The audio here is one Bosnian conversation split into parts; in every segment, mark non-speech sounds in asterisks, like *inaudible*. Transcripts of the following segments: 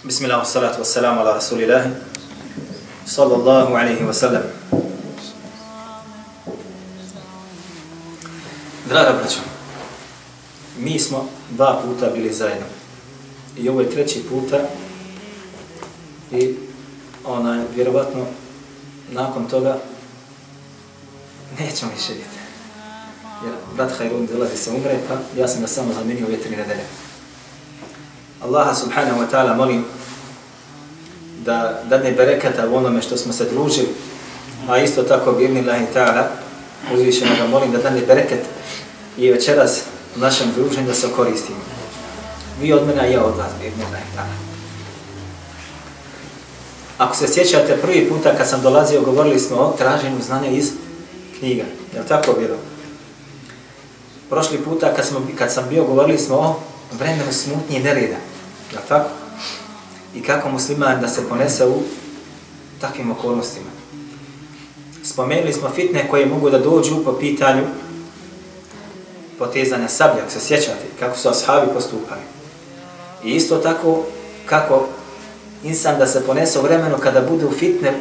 Bismillah, salatu wassalamu ala rasulillah, sallallahu alaihi wasallam. Draga braćo, mi smo dva puta bili zajedno. I ovo je treći puta i ona je vjerovatno nakon toga nećemo više biti. Jer brat Hajrun dolazi se umre, pa ja sam ga samo zamenio ove tri nedelje. Allaha subhanahu wa ta'ala molim da dadne berekata u onome što smo se družili, a isto tako bi ibn Allahi ta'ala uzvišeno ga molim da dadne bereket i večeras u našem druženju da se koristimo. Vi od mene, a ja od vas, ibn Allahi ta'ala. Ako se sjećate prvi puta kad sam dolazio, govorili smo o traženju znanja iz knjiga. Je li tako bilo? Prošli puta kad, smo, kad sam bio, govorili smo o vremenu smutnje i nereda. Je tako? I kako musliman da se ponese u takvim okolnostima. Spomenuli smo fitne koje mogu da dođu po pitanju potezanja sablja, ako se sjećate, kako su ashabi postupali. I isto tako kako insan da se ponese u vremenu kada bude u fitne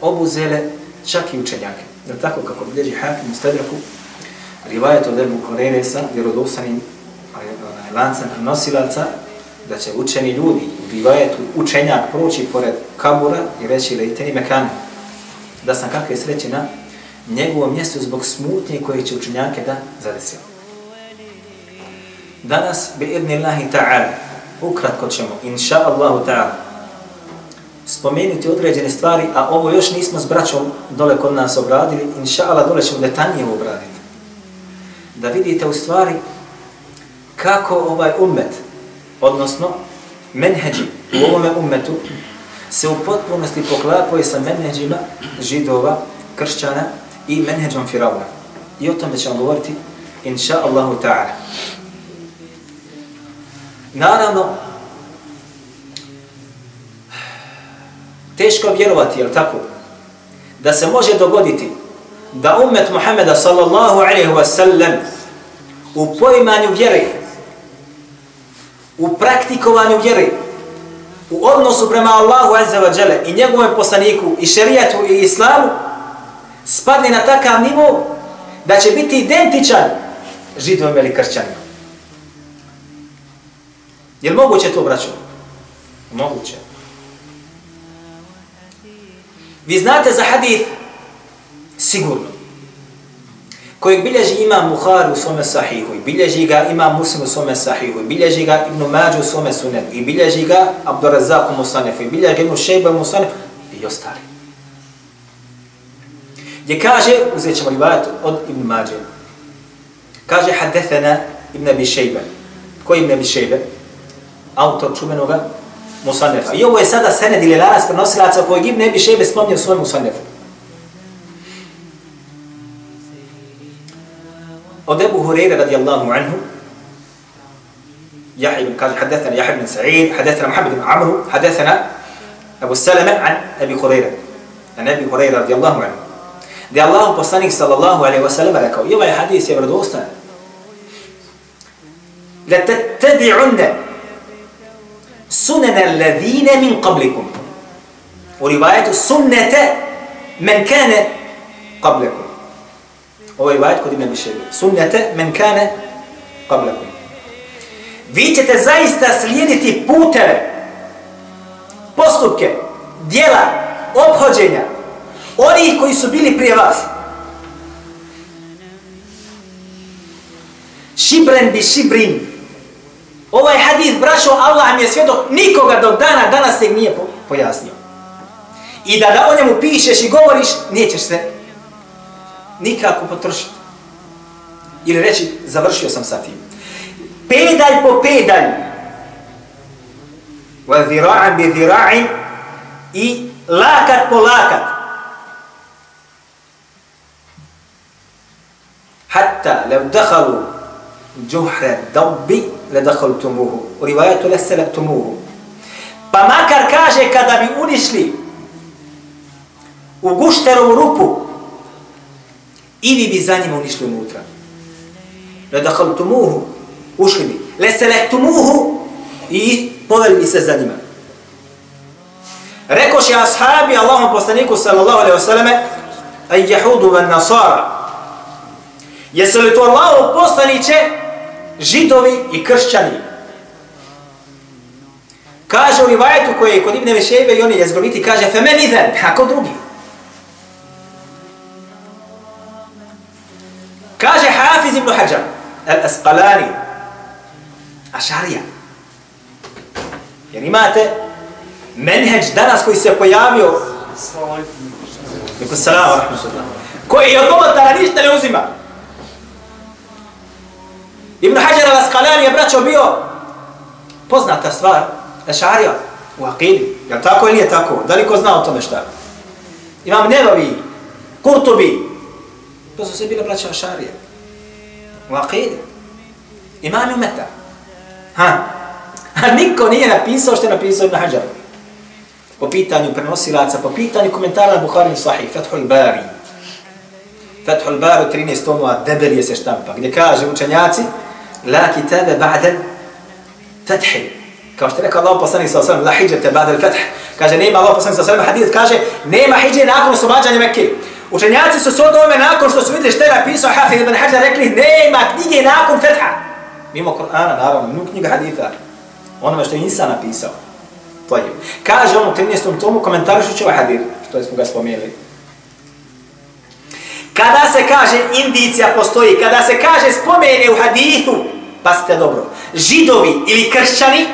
obuzele čak i učenjake. Je tako kako bilježi hakim u stedraku, rivajet od Ebu Korene sa vjerodostanim lancem nosilaca, da će učeni ljudi u rivajetu učenjak proći pored kabura i reći lejteni mekane, da sam kakve sreće na njegovom mjestu zbog smutnje koje će učenjake da zadesio. Danas bi idnillahi ta'ala, ukratko ćemo, inša Allahu ta'ala, spomenuti određene stvari, a ovo još nismo s braćom dole kod nas obradili, inša Allah dole ćemo detaljnije obraditi. Da vidite u stvari kako ovaj umet, odnosno menheđi u ovome ummetu, se u potpunosti poklapaju sa menheđima židova, kršćana i menheđom firavna. I o tome ćemo govoriti, inša Allahu ta'ala. Naravno, teško vjerovati, jel tako? Da se može dogoditi da umet Muhammeda sallallahu alaihi wa sallam u poimanju vjere, u praktikovanju vjere, u odnosu prema Allahu azza wa jale i njegovom poslaniku i šerijatu i islamu spadne na takav nivo da će biti identičan židovim ili kršćanima. Je li moguće to, braćo? Moguće. Vi znate za hadith sigurno kojeg bilježi imam Bukhari u svome sahihu, i bilježi ga imam Muslim u svome sahihu, i bilježi ga Ibn Mađu u svome sunetu, i bilježi ga Abdurazak u Musanefu, i bilježi ga Ibnu Šejba u Musanefu, i ostali. Gdje kaže, uzet ćemo rivajet od Ibn Mađe, kaže hadethena Ibn Abi Šejba. Koji je Ibn Abi Šejba? Autor čumenoga Musanefa. I ovo je sada sened ili lanas prenosilaca kojeg Ibn Abi Šejba spomnio u svojem Musanefu. ود أبو هريرة رضي الله عنه يحيى بن كاج حدثنا يحيى بن سعيد حدثنا محمد بن عمرو حدثنا أبو السلمة عن أبي هريرة عن أبي هريرة رضي الله عنه. دي الله بصني صلى الله عليه وسلم لك يبا يا حديث يا لتتبعن سنن الذين من قبلكم ورواية سنة من كان قبلكم Ovaj Ovo je vajet kod ime Biševi. Sunnete men kane kablakum. Vi ćete zaista slijediti puteve, postupke, dijela, obhođenja, oni koji su bili prije vas. Šibren bi šibrin. Ovaj hadith brašo Allah mi je svjedok nikoga do dana danas se nije pojasnio. I da, da o njemu pišeš i govoriš, nećeš se nikako potrošiti. Ili reći, završio sam sa tim. Pedalj po pedalj. Wa zira'an bi zira'in i lakat po lakat. Hatta lev dakhalu džuhre dabbi le dakhalu tumuhu. U rivajetu le tumuhu. Pa makar kaže kada bi unišli u gušterovu rupu i vi bi za njima unišli unutra. Le dakhaltumuhu, ušli bi. Le selektumuhu i poveli bi se za njima. Rekoš je ashabi Allahom poslaniku sallallahu alaihi wasallame aj jehudu van nasara. Jesu li to Allahom poslaniće židovi i kršćani? Kaže u rivajetu koje je kod Ibne Vešebe i oni jezgoviti, kaže femen izen, ako drugi. كاجي حافظ ابن حجر. الأسقلاني. اشعريا يعني مات. منهج درس كويس سيكو يابيو يقول السلام ورحمة الله. كوي يضم الدرانيش تلوزيما ابن حجر الأسقلاني يبراتشو بيو. بوزنا تسوار أشعرية. وعقيلي. يعني تاكو إلي تاكو. داليكو زناو تمشتا. إمام نيرو بي قرطو بي to su se bile braća Ašarije. U Aqidi. Imam Umeta. Ha? A niko nije napisao što je napisao Ibn Hajar. Po pitanju prenosilaca, po pitanju komentara na Bukhari Sahih, Fathul Bari. Fathul Bari, 13 tomova, debel je se štampa, gdje kaže učenjaci, la kitabe ba'del fathi. Kao što je rekao Allah poslanik sa osvrame, la hijjete ba'del fath. Kaže, nema Allah poslanik sa osvrame, hadith kaže, nema hijje nakon oslobađanja Mekke. Učenjaci su s ovome nakon što su vidjeli što je napisao Hafiz ibn Hajar, rekli, nema knjige nakon fetha. Mimo Korana, naravno, mimo knjiga haditha onome što je Isa napisao. To je. Kaže on u 13. tomu komentarišući ovaj hadir, što smo ga spomenuli. Kada se kaže indicija postoji, kada se kaže spomene u hadithu, pasite dobro, židovi ili kršćani,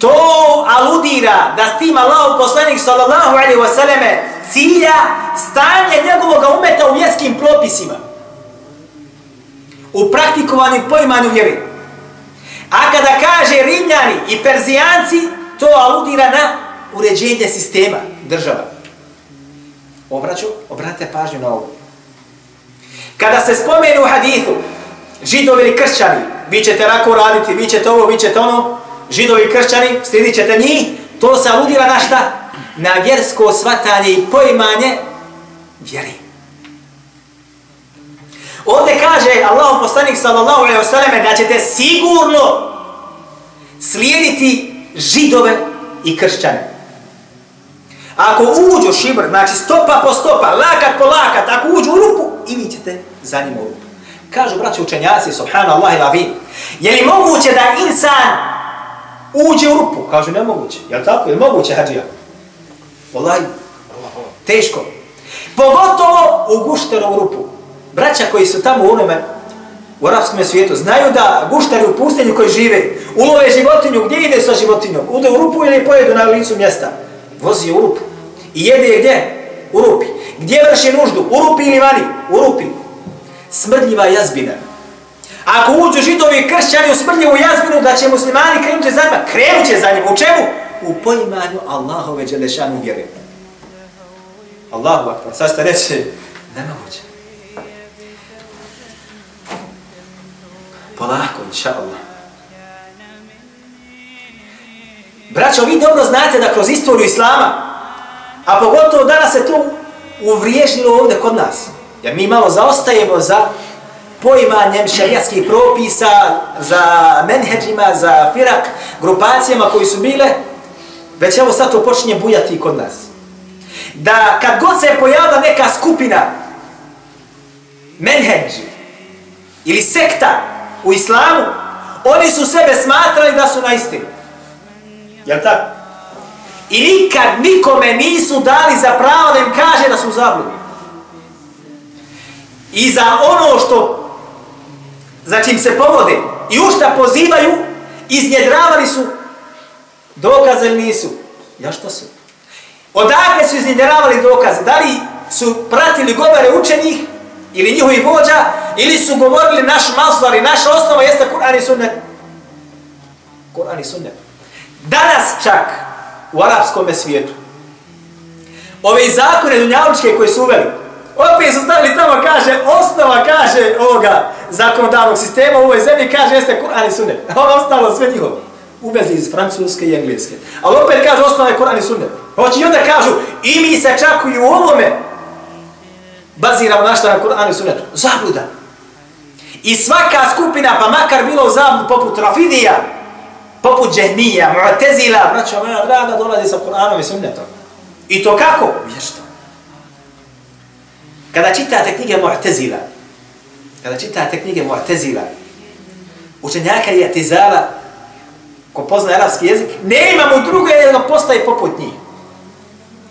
to aludira da s tim Allahov poslanik sallallahu alaihi wasallam cilja stanje njegovog umeta u vjerskim propisima. U praktikovanju poimanju vjeri. A kada kaže Rimljani i Perzijanci, to aludira na uređenje sistema država. Obraću, obrate pažnju na ovo. Kada se spomenu u hadithu, židovi ili kršćani, vi ćete rako raditi, vi ćete ovo, vi ćete ono, židovi i kršćani, slijedit ćete njih, to se aludira na šta? Na vjersko svatanje i poimanje vjeri. Ovdje kaže Allah poslanik sallallahu alaihi wasallam da ćete sigurno slijediti židove i kršćane. Ako uđu šibr, znači stopa po stopa, lakat po lakat, ako uđu u rupu, i vi ćete za njim u rupu. Kažu braći učenjaci, subhanallah i vi, je li moguće da insan uđe u rupu? Kažu nemoguće. Jel tako? Je moguće, hađija? Wallahi, teško. Pogotovo u gušterovu rupu braća koji su tamo u onome, u arapskom svijetu, znaju da guštari u pustinju koji žive, ulove životinju, gdje ide sa životinjom? Ude u rupu ili pojedu na licu mjesta? Vozi u rupu. I jede je gdje? U rupi. Gdje vrši nuždu? U rupi ili vani? U rupi. Smrdljiva jazbina. Ako uđu židovi i kršćani u smrljivu jazbinu, da će muslimani krenuti za njima, krenut će za njima. U čemu? U poimanju Allahove Đelešanu vjere. Allahu akbar. Sad ste reći, nema moće. Polako, inša Allah. Braćo, vi dobro znate da kroz istoriju Islama, a pogotovo danas se to uvriježilo ovdje kod nas, jer mi malo zaostajemo za poimanjem šarijatskih propisa, za menheđima, za firak, grupacijama koji su bile, već evo sad to počinje bujati kod nas. Da kad god se je pojavila neka skupina menheđ ili sekta u islamu, oni su sebe smatrali da su na istinu. Jel tako? I nikad nikome nisu dali za pravo da im kaže da su zabludi. I za ono što za čim se povode i u šta pozivaju, iznjedravali su dokaze ili nisu. Ja što su? Odakle su iznjedravali dokaze? Da li su pratili govore učenih ili njihovi vođa, ili su govorili naš maslar i naša osnova jeste Kur'an i sunnet. Kur'an i sunnet. Danas čak u arapskom svijetu ove zakone dunjavučke koje su uveli, opet su stavili tamo, kaže, osnova, kaže, ovoga zakonodavnog sistema u ovoj zemlji, kaže, jeste Kur'an i sunnet. Pa ovo ostalo sve njihovo. Uvezi iz francuske i engleske. Ali opet kaže, osnova je Kur'an i sunnet. Hoće i onda kažu, i mi se čak i u ovome baziramo našta na Kur'an i Sunnetu. Zabluda. I svaka skupina, pa makar bilo u zabludu poput Rafidija, poput Džehmija, Mu'tezila, braćo moja draga, dolazi sa Kur'anom i Sunnetom. I to kako? Vješto. Kada čitate knjige Mu'tezila, kada čitate knjige Mu'tezila, učenjaka i atizala, ko pozna arabski jezik, nema mu druge ga postaje poput njih.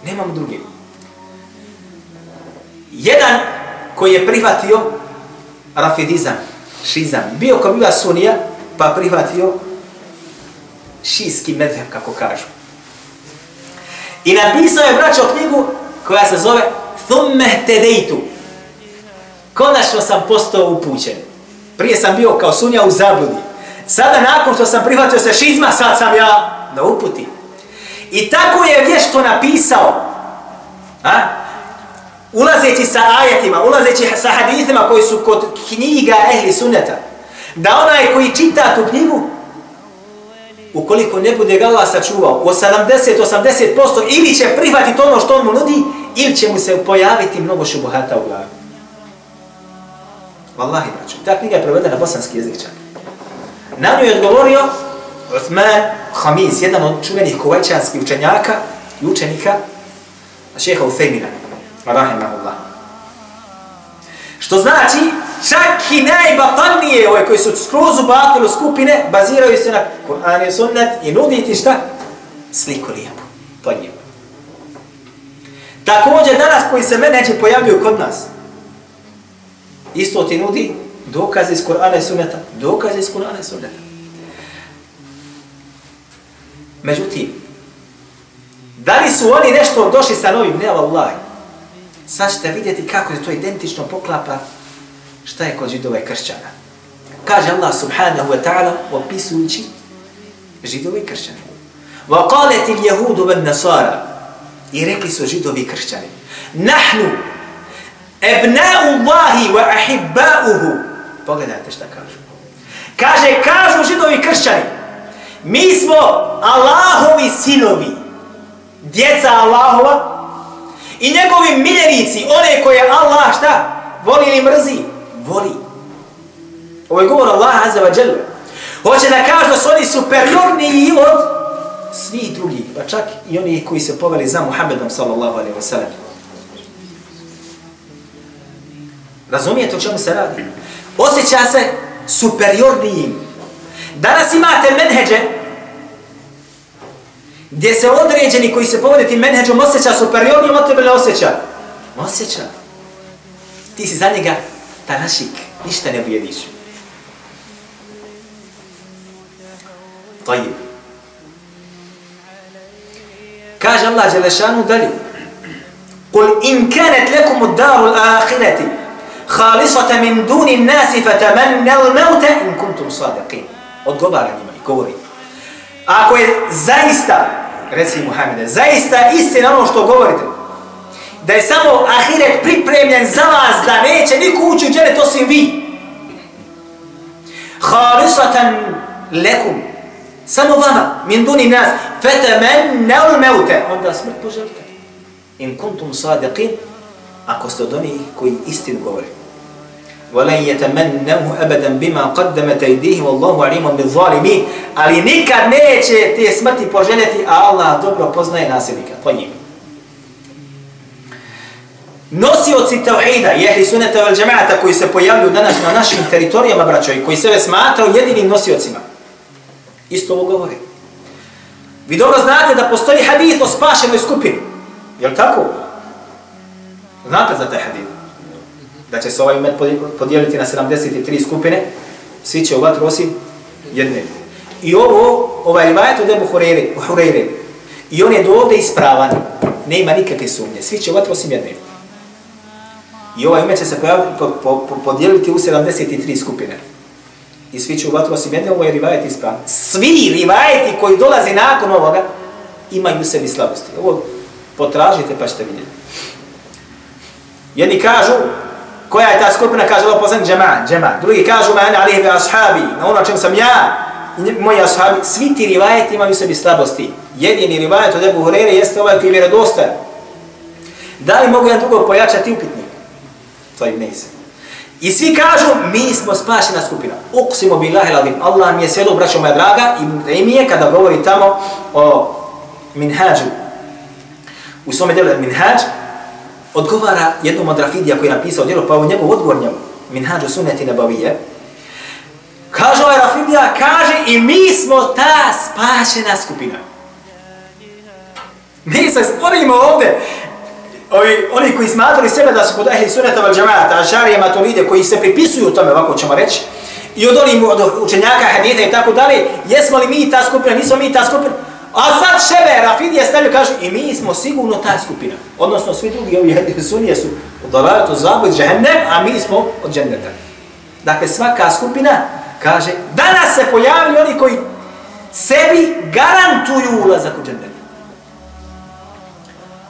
Ne imamo druge. Jedan koji je prihvatio rafidizam, šizam, bio ko bila sunija, pa prihvatio šijski medheb, kako kažu. I napisao je braćo knjigu koja se zove Thumme htedejtu. Konačno sam postao upućen. Prije sam bio kao sunja u zabludi. Sada nakon što sam prihvatio se šizma, sad sam ja na uputi. I tako je vješto napisao. A? Ulazeći sa ajetima, ulazeći sa hadithima koji su kod knjiga ehli sunneta. Da onaj koji čita tu knjigu, ukoliko ne bude ga Allah sačuvao, u 70-80% ili će prihvatiti ono što on mu nudi, ili će mu se pojaviti mnogo šubuhata u glavi. Wallahi, braću. Ta knjiga je prevedena na bosanski jezik čak. Na nju je odgovorio Uthman Hamis, jedan od čuvenih kuvajčanskih učenjaka i učenika šeha Uthemina, rahimahullah. Što znači, čak i najbatalnije ove koji su skroz u batilu skupine, baziraju se na Kur'an i sunnet i nuditi šta? Sliku lijepu. To je. Također danas koji se meneđe pojavljuju kod nas, isto ti nudi dokaze iz Kur'ana i sunneta. Dokaze iz Kur'ana i sunneta. Međutim, da li su oni nešto došli sa novim? Ne, Allah. Sad ćete vidjeti kako je to identično poklapa šta je kod židova i kršćana. Kaže Allah subhanahu wa ta'ala opisujući židova i kršćana. وَقَالَتِ الْيَهُودُ وَالنَّصَارَ I rekli su židovi kršćani. Nahnu ebna'u Allahi wa ahibba'uhu. Pogledajte šta kažu. Kaže, kažu židovi kršćani. Mi smo Allahovi sinovi. Djeca Allahova. I njegovi miljenici, one koje Allah šta? Voli ili mrzi? voli. Ovo je govor Allah Azza wa Jalla. Hoće da kažu da su oni superiorniji od svi drugi, pa čak i oni koji se poveli za Muhammedom sallallahu alaihi wa sallam. Razumijete o čemu se radi? Osjeća se superiornijim. Danas imate menheđe gdje se određeni koji se povode tim menheđom osjeća superiornijim od tebe ne osjeća. Osjeća. Ti si za njega tanašik, ništa ne vrijediš. Tajib. Kaže Allah Đelešanu dalje. قل إن كانت لكم الدار الآخرة خالصة من دون الناس فتمنوا الموت إن كنتم صادقين odgovara njima i govori ako je zaista reci Muhammede zaista istina ono što govorite da je samo ahiret pripremljen za vas, da neće niko ući u džene, to si vi. Halisatan lekum. Samo vama, min duni nas, men neul meute. Onda smrt poželite. In kuntum sadiqin, ako ste od onih koji istinu govori. وَلَنْ يَتَمَنَّهُ أَبَدًا بِمَا قَدَّمَتَ اِدِهِ وَاللَّهُ عَلِيمًا بِالظَّالِمِينَ Ali nikad neće te smrti poželjeti, a Allah dobro poznaje nasilnika. To je nosioci tauhida i ehli suneta vel džemaata koji se pojavljuju danas na našim teritorijama, braćo, i koji sebe smatraju jedinim nosiocima. Isto ovo govori. Vi dobro znate da postoji hadith o spašenoj skupini. Je li tako? Znate za taj hadith? Da će se ovaj med podijeliti na 73 skupine, svi će u vatru osim jedne. I ovo, ovaj rivajet od Ebu Hureyre, i on je do ovdje ispravan, ne ima nikakve sumnje, svi će u vatru osim jedne. I ovaj umet će se pojaviti, po, po, podijeliti u 73 skupine. I svi će u vatru osim jedne, ovo je rivajet ispravan. Svi rivajeti koji dolazi nakon ovoga imaju u sebi slabosti. Ovo potražite pa ćete vidjeti. Jedni kažu, koja je ta skupina, kaže Allah poznan džema, džema. Drugi kažu, ma ane alihi ashabi, na ono čem sam ja, i moji ashabi. Svi ti rivajeti imaju u sebi slabosti. Jedini rivajet od Ebu Hurere jeste ovaj koji je vjerodostajan. Da li mogu jedan drugo pojačati upitnik? to je Ibn I svi kažu, mi smo spašena skupina. Uqsimu billahi ladim. Allah mi je selo, braćo moja draga, i mi je kada govori tamo o minhađu. u svome djelu Minhađ, odgovara jednom od Rafidija koji je napisao djelo, pa u njegov odgovor njemu, Minhađu suneti nebavije, kaže ovaj Rafidija, kaže i mi smo ta spašena skupina. Mi se sporimo ovde, Ovi, oni koji smatrali sebe da su kod ehli sunneta val džamata, ašarije, maturide, koji se pripisuju tome, ovako ćemo reći, i od onih od učenjaka, hadita i tako dalje, jesmo li mi ta skupina, nismo mi ta skupina, a sad šebe, Rafidije stavljaju, kažu, i mi smo sigurno ta skupina. Odnosno, svi drugi ovi sunije su od dolajatu zabud džehennem, a mi smo od dženneta. Dakle, svaka skupina kaže, danas se pojavili oni koji sebi garantuju ulazak u džennet.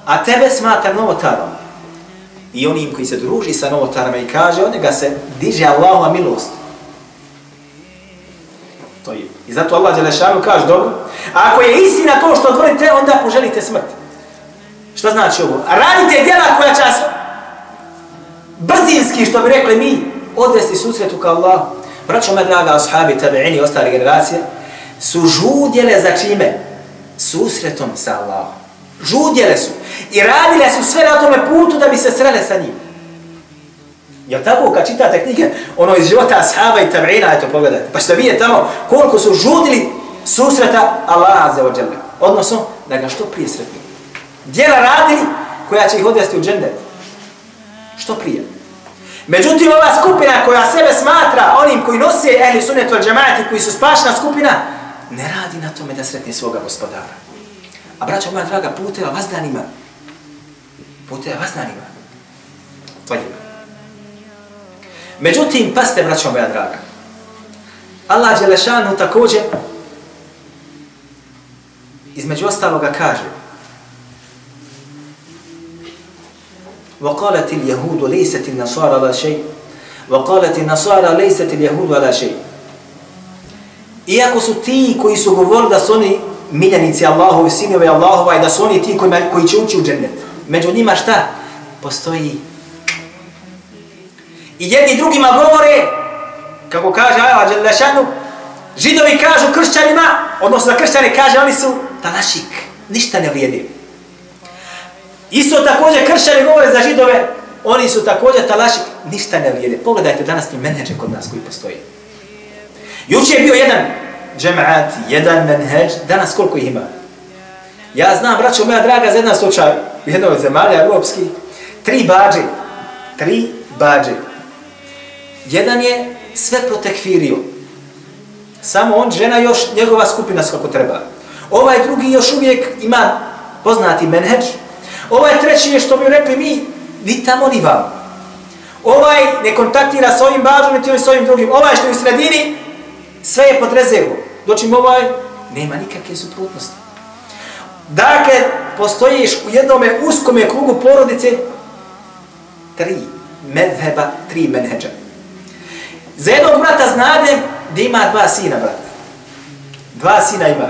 A tebe smatra novotarom. I onim koji se druži sa novotarama i kaže, od njega se diže Allahova milost. To je. I zato Allah Đelešanu kaže, dobro, ako je istina to što otvorite, onda poželite smrt. Šta znači ovo? Radite djela koja će brzinski, što bi rekli mi, odvesti susretu ka Allah. Braćo me, draga ashabi, tabi'ini i ostale generacije, su žudjele za čime? Susretom sa Allahom. Žudjele su. I radile su sve na tome putu da bi se srele sa njim. Jel tako kad čitate knjige, ono iz života ashaba i tabrina, eto pogledajte, pa što vidjeti tamo koliko su žudili susreta Allaha za ođele. Odnosno, da ga što prije sretnu. Djela radili koja će ih odvesti u džendet. Što prije. Međutim, ova skupina koja sebe smatra onim koji nose ehli sunet al džemati, koji su spašna skupina, ne radi na tome da sretne svoga gospodara. A braćo moja draga, puteva vas danima Puteva vas danima. Tvojima. Međutim, paste, braća moja draga. Allah Đelešanu također između ostaloga kaže وقالت اليهود ليست النصارى على شيء وقالت النصارى ليست اليهود على شيء Iako su ti koji su govorili da su oni miljenici Allahovi, sinovi Allahova i da su oni ti koji, koji će ući u džennet. Među njima šta? Postoji. I jedni drugima govore, kako kaže Allah Đelešanu, židovi kažu kršćanima, odnosno da kršćani kaže, oni su talašik, ništa ne vrijedi. Isto također kršćani govore za židove, oni su također talašik, ništa ne vrijedi. Pogledajte danas ni menheđe kod nas koji postoji. Juče je bio jedan džemaat, jedan menheđ, danas koliko ih ima? Ja znam, braćo moja draga, za jedan slučaj, u jednoj od zemalja tri bađe, tri bađe. Jedan je sve protekfirio. Samo on, žena još, njegova skupina kako treba. Ovaj drugi još uvijek ima poznati menheđ. Ovaj treći je što bi rekli mi, vi tamo ni vam. Ovaj ne kontaktira s ovim bađom, niti s ovim drugim. Ovaj što je u sredini, sve je pod rezervu. Doći ovaj, nema nikakve suprotnosti. Dakle, postojiš u jednom uskom krugu porodice tri medheba, tri menheđa. Za jednog brata znadem da ima dva sina, brat. Dva sina ima.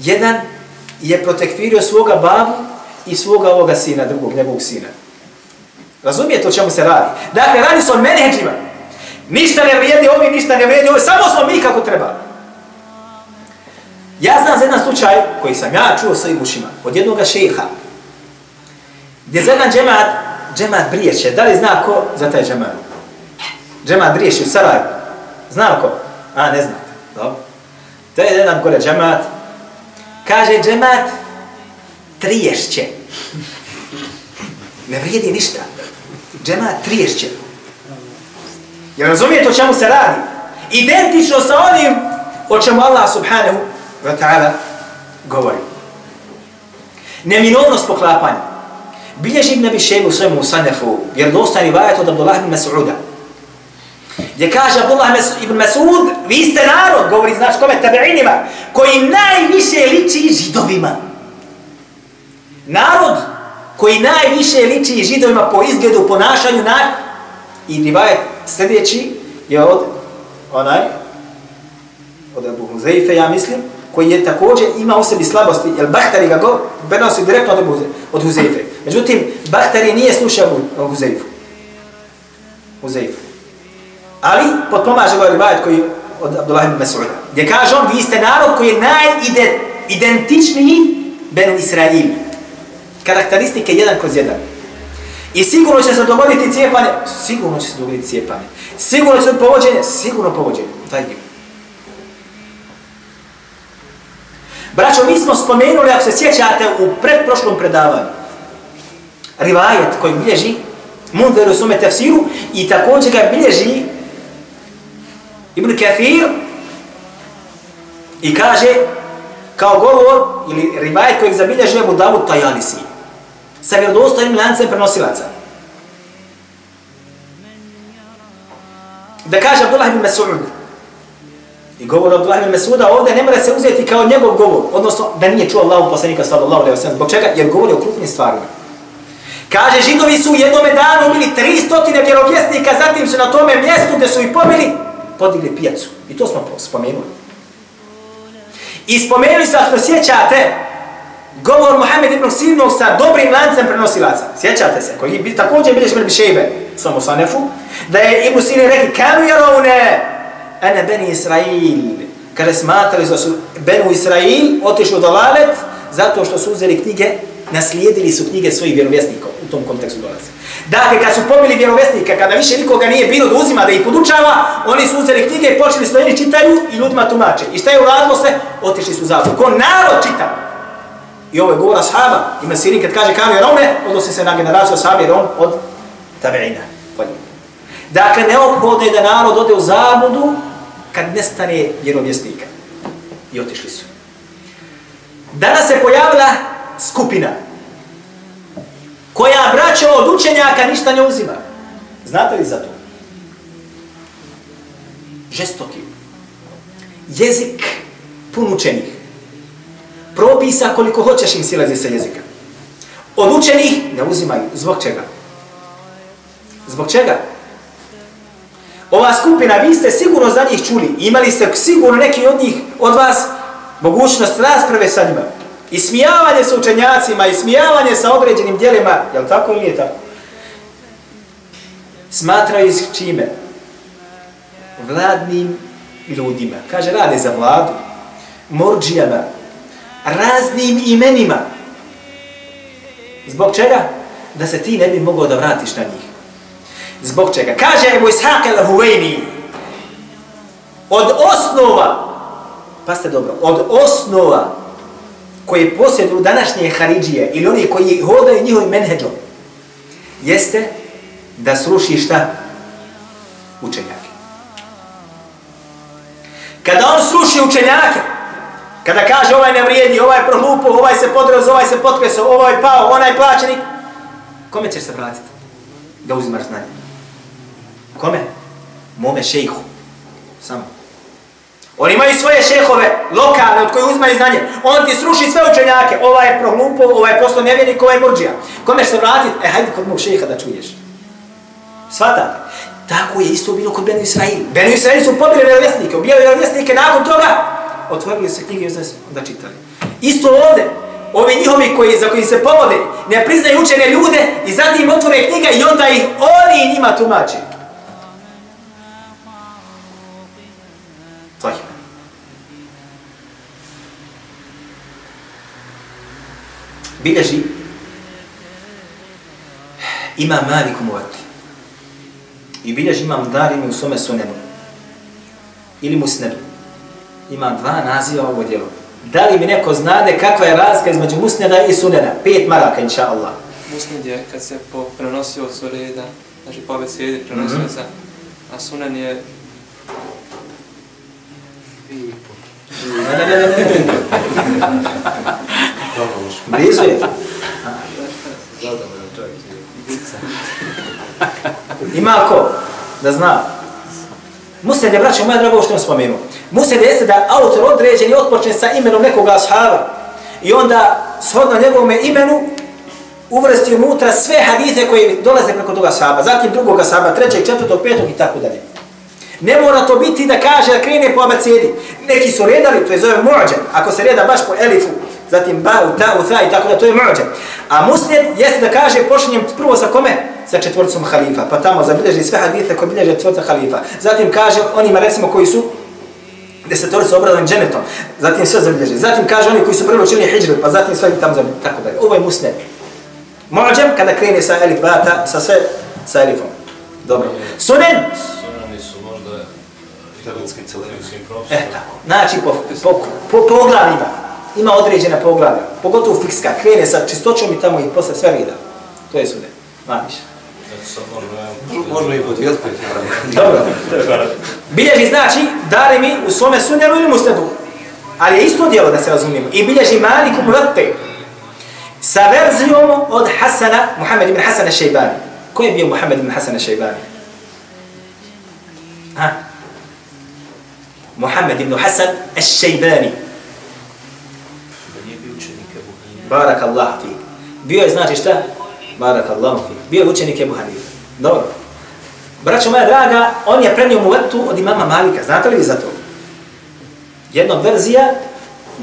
Jedan je protekfirio svoga babu i svoga ovoga sina, drugog njegovog sina. Razumijete o čemu se radi? Dakle, radi se o menheđima. Ništa ne vrijedi ovi, ništa ne vrijedi ovi, samo smo mi kako treba. Ja znam za jedan slučaj koji sam ja čuo svojim ušima, od jednog šeha, gdje za jedan džemat, džemat Brijeće, da li zna ko za taj džemat? Džemat Brijeće u Sarajevu. Zna ko? A, ne znate. Dobro. To je jedan gore džemat. Kaže džemat Triješće. Ne vrijedi ništa. Džemat Triješće. Jel razumijete o čemu se radi? Identično sa onim o čemu Allah subhanahu wa ta'ala govori. Neminovnost poklapanja. Bilježi Ibn Abi Shaybu u svojemu sanefu, jer dostani vajet od Abdullah ibn Mas'uda. Gdje kaže Abdullah ibn Mas'ud, vi ste narod, govori znaš kome, tabi'inima, koji najviše liči židovima. Narod koji najviše liči židovima po izgledu, ponašanju, na... i rivajet sljedeći je od onaj, od Abu Huzeife, ja mislim, koji je također ima u sebi slabosti, jer Bahtari ga go prenosi direktno od, od Huzeife. Međutim, Bahtari nije slušao u Huzeifu. Huzeifu. Ali potpomaže ga rivajet koji od Abdullah ibn Mas'uda. Gdje kaže on, vi ste narod koji je najidentičniji Benu Israil. Karakteristike jedan kroz jedan. I sigurno će se dogoditi cijepanje, sigurno će se dogoditi cijepanje. Sigurno će se povođenje, sigurno povođenje. Taj je. Braćo, mi smo spomenuli, ako se sjećate, u predprošlom predavanju, rivajet koji bilježi Munzer u sume tefsiru i također ga bilježi Ibn Kathir i kaže kao govor ili rivajet kojeg zabilježi Abu Dawud Tajalisi sa vjerodostojnim lancem prenosilaca. Da kaže Abdullah ibn Mas'ud i govor Abdullah ibn Mas'uda ovdje ne mora se uzeti kao njegov govor, odnosno da nije čuo Allahu poslanika sallallahu alejhi ve sellem. Zbog čega? Jer govori o krupnim stvarima. Kaže, židovi su u jednom danu ubili 300 vjerovjesnika, zatim su na tome mjestu gdje su ih pobili, podigli pijacu. I to smo spomenuli. I spomenuli se, ako sjećate, govor Muhammed ibn Sinog sa dobrim lancem prenosilaca. Sjećate se, koji bi također bili mrbi šejbe, samo sa nefu, da je ibn Sinog rekli, kanu jarovne, ene beni Israil. Kaže, smatrali da su Benu Israil otišli u dolalet, zato što su uzeli knjige, naslijedili su knjige svojih vjerovjesnika u tom kontekstu dolazi. Dakle, kad su pobili vjerovjesnika, kada više nikoga nije bilo da uzima, da ih podučava, oni su uzeli knjige i počeli su jedni čitaju i ljudima tumače. I šta je uradilo se? Otišli su u zatvor. Ko narod čita? I ovo je govora sahaba. I Masirin kad kaže kanu jer odnosi se na generaciju sahaba jer on od tabeina. Dakle, neophodno je da narod ode u zabudu kad nestane vjerovjesnika. I otišli su. Danas se pojavila skupina koja braća od učenjaka ništa ne uzima. Znate li za to? Žestoki. Jezik pun učenih. Propisa koliko hoćeš im silazi sa jezika. Od učenih ne uzimaju. Zbog čega? Zbog čega? Ova skupina, vi ste sigurno za njih čuli. Imali ste sigurno neki od njih, od vas, mogućnost rasprave sa njima. I smijavanje sa učenjacima, i smijavanje sa određenim dijelima, je li tako ili nije tako? Smatraju iz čime? Vladnim ljudima. Kaže, rade za vladu. Morđijama. Raznim imenima. Zbog čega? Da se ti ne bi mogao da vratiš na njih. Zbog čega? Kaže Ebu Ishaq el-Huvejni. Od osnova, pa ste dobro, od osnova koje posjeduju današnje Haridžije ili oni koji hodaju njihovim menheđom, jeste da sruši šta? Učenjake. Kada on sruši učenjake, kada kaže ovaj nevrijedni, ovaj prohlupo, ovaj se podrez, ovaj se potkreso, ovaj pao, onaj plaćenik, kome ćeš se vratiti? Da uzimaš znanje. Kome? Mome šejhu. Samo. Oni imaju svoje šehove, lokalne, od koje uzmaju znanje. On ti sruši sve učenjake. Ova je prohlupo, ova je poslo nevjenik, ova je murđija. Kome se vratiti? E, hajde kod mog šeha da čuješ. Svatate. Tako je isto bilo kod Benu Israil. Benu Israil su pobili vjerovjesnike, ubijali vjerovjesnike, nakon toga otvorili se knjige i onda čitali. Isto ovde, ovi njihovi koji, za koji se povode, ne priznaju učene ljude i zatim otvore knjiga i onda ih oni njima tumače. To je. Bileži ima mali kumovati. I bileži imam dar ime u svome sunenu. Ili musnedu. Ima dva naziva ovo djelo. Da li mi neko znade kakva je razlika između musneda i sunena? Pet maraka, inša Allah. Musned je kad se po prenosio od reda, znači po abecedi prenosio mm -hmm. se, a sunen je *laughs* Blizu je. Ima ko da zna. Mused je, braćo moja drago, što vam spomenu. Mused jeste da autor određeni otpočne sa imenom nekog ashaba i onda shodno njegovome imenu uvrsti unutra sve hadite koje dolaze preko toga ashaba, zatim drugog ashaba, trećeg, četvrtog, petog i tako dalje. Ne mora to biti da kaže da krene po abecedi. Neki su redali, to je zove muđe. Ako se reda baš po elifu, zatim ba, u ta, u ta i tako da, to je muđe. A musned jeste da kaže počinjem prvo sa kome? Sa četvorcom halifa. Pa tamo zabilježi sve hadite koje bilježe četvorca halifa. Zatim kaže onima recimo koji su desetorica obradovim dženetom. Zatim sve zabilježi. Zatim kaže oni koji su prvo učili hijđru, pa zatim sve tamo zabilježi. Tako da je. Ovo je musned. Mu'đem kada krene sa elif bata, sa sve sa elifom. Dobro. Sunen? Možda hrvatski celevijskim E tako. Znači, po, po, po poglavljima. Ima određena poglavlja. Pogotovo fikska. Krene sa čistoćom i tamo ih posle sve rida. To je možemo jedan... Možemo i podijeliti. Dobro. *laughs* Bilježi znači, dali mi u svome sunjanu ili musnadu. Ali je isto djelo da se razumijemo. I bilježi Malik u Muvatte. Sa verzijom od Hasana, Muhammed ibn Hasana Šejbani. Ko je bio Muhammed ibn Hasana Šejbani? Ha? Muhammed ibn Hasan al-Shaybani. učenik Barak Allah fi. Bio je, znači šta? Barak Allah fi. Bio je učenik Ebu Hanife. Dobro. Braćo moja draga, on je prenio muvetu od imama Malika. Znate li vi za to? Jedna od verzija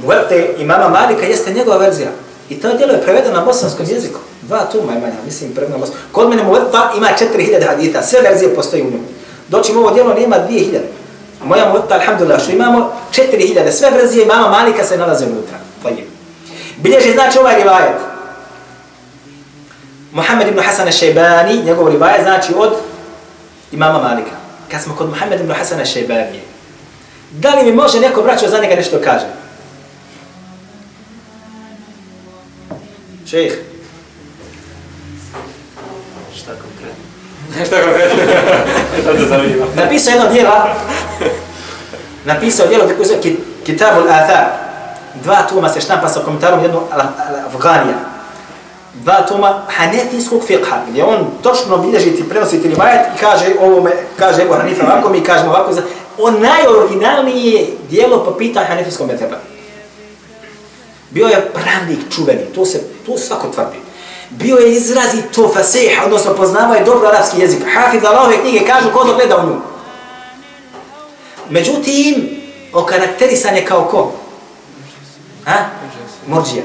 muvete imama Malika jeste njegova verzija. I to djelo je prevedeno na bosanskom jeziku. Dva tuma imanja, mislim, prevedeno na bosanskom. Kod mene muveta ima 4000 hadita, sve verzije postoji u njemu. Doći ovo djelo nema 2000. Moja muta, alhamdulillah, što imamo 4000, sve verzije imama Malika se nalaze unutra. Pa. Bilježi znači ovaj rivajet. Muhammed ibn Hasan al-Shaybani, njegov rivajet znači od imama Malika. Kad smo kod Muhammed ibn Hasan al-Shaybani, da li mi može neko braćo za njega nešto kaže? Šejh, Šta konkretno? *laughs* Šta konkretno? Napisao jedno djelo, napisao djelo kako se zove Kitabul Athar. Dva tuma se štampa sa komentarom jednog Afganija. Dva tuma hanefijskog fiqha, gdje on točno bilježi ti prenosi ti rivajet i kaže ovo me, kaže Ebu Hanifa ovako, mi kažemo ovako. On najoriginalnije djelo po pitanju hanefijskog meteba. Bio je pravnik čuveni, to se to svako tvrdi. Bio je izrazito fasih, odnosno poznavao je dobro arapski jezik. Hafid Allahove knjige kažu ko to gleda u nju. Međutim, okarakterisan je kao ko? Ha? Murđija.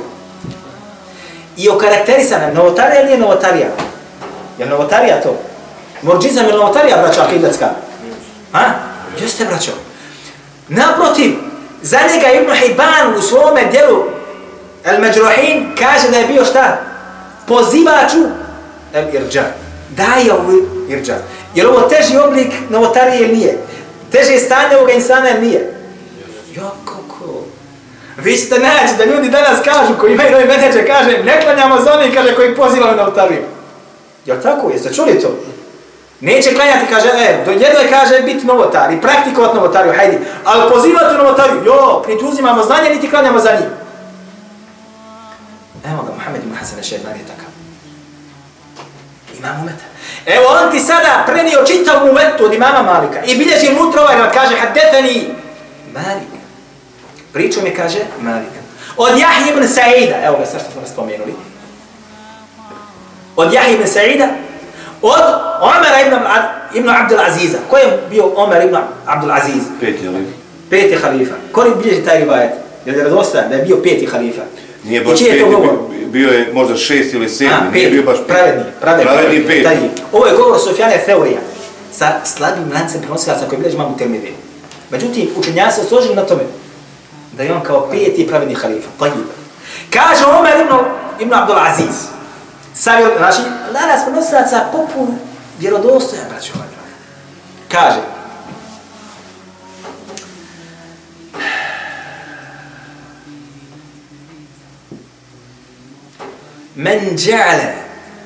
I okarakterisan je novotarija ili je novotarija? Je novotarija to? Murđizam je novotarija, braćo, akidetska? Ha? Jeste, braćo. Naprotiv, za njega Ibn Hibban u svome dijelu El Međruhin kaže da je bio šta? Pozivaču El Irđa. Daje ovu Irđa. Je li ovo teži oblik novotarije ili nije? Teže stanje ovoga insana ili nije? Jo, kako? Vi ćete naći da ljudi danas kažu, koji imaju novi menedžer, kaže, ne klanjamo za onih, kaže, koji pozivaju na novotariju. Jel tako? Jeste čuli to? Neće klanjati, kaže, e, do jedno je, kaže, biti novotar i praktikovat novotariju, hajdi. Ali pozivati novotariju, jo, niti uzimamo znanje, niti klanjamo za njih. Evo ga, Muhammed ibn Hasan al-Shaybani je takav. Imam umeta. Evo on ti sada prenio čitav umetu od imama Malika i bilježi unutra ovaj rad, kaže, haddetani Malik. Priču mi kaže Malik. Od Jahje ibn Sa'ida, evo ga sad što smo spomenuli. Od Jahje ibn Sa'ida, od Omara ibn, ibn Abdul Aziza. Ko je bio Omar ibn Abdul Aziz? Peti, ali Peti halifa. Ko li bilježi taj rivajet? Je li radostajan da je bio peti halifa? Nije baš čiji je to govor? bi- bio je možda šest ili sedmi, A, nije bio baš peti. pravedni, pravedni, Pravedni peti. Taj. Ovo je govor Sufjane Theurija sa slabim lancem prenosilaca koji bilježi mamu termide. Međutim, učenjaci se složili na tome da je on kao peti pravedni halifa. Tajib. Kaže Omer ibn, ibn Abdul Aziz. Savio, znači, danas prenosilaca popun vjerodostojan, braću ovaj من جعل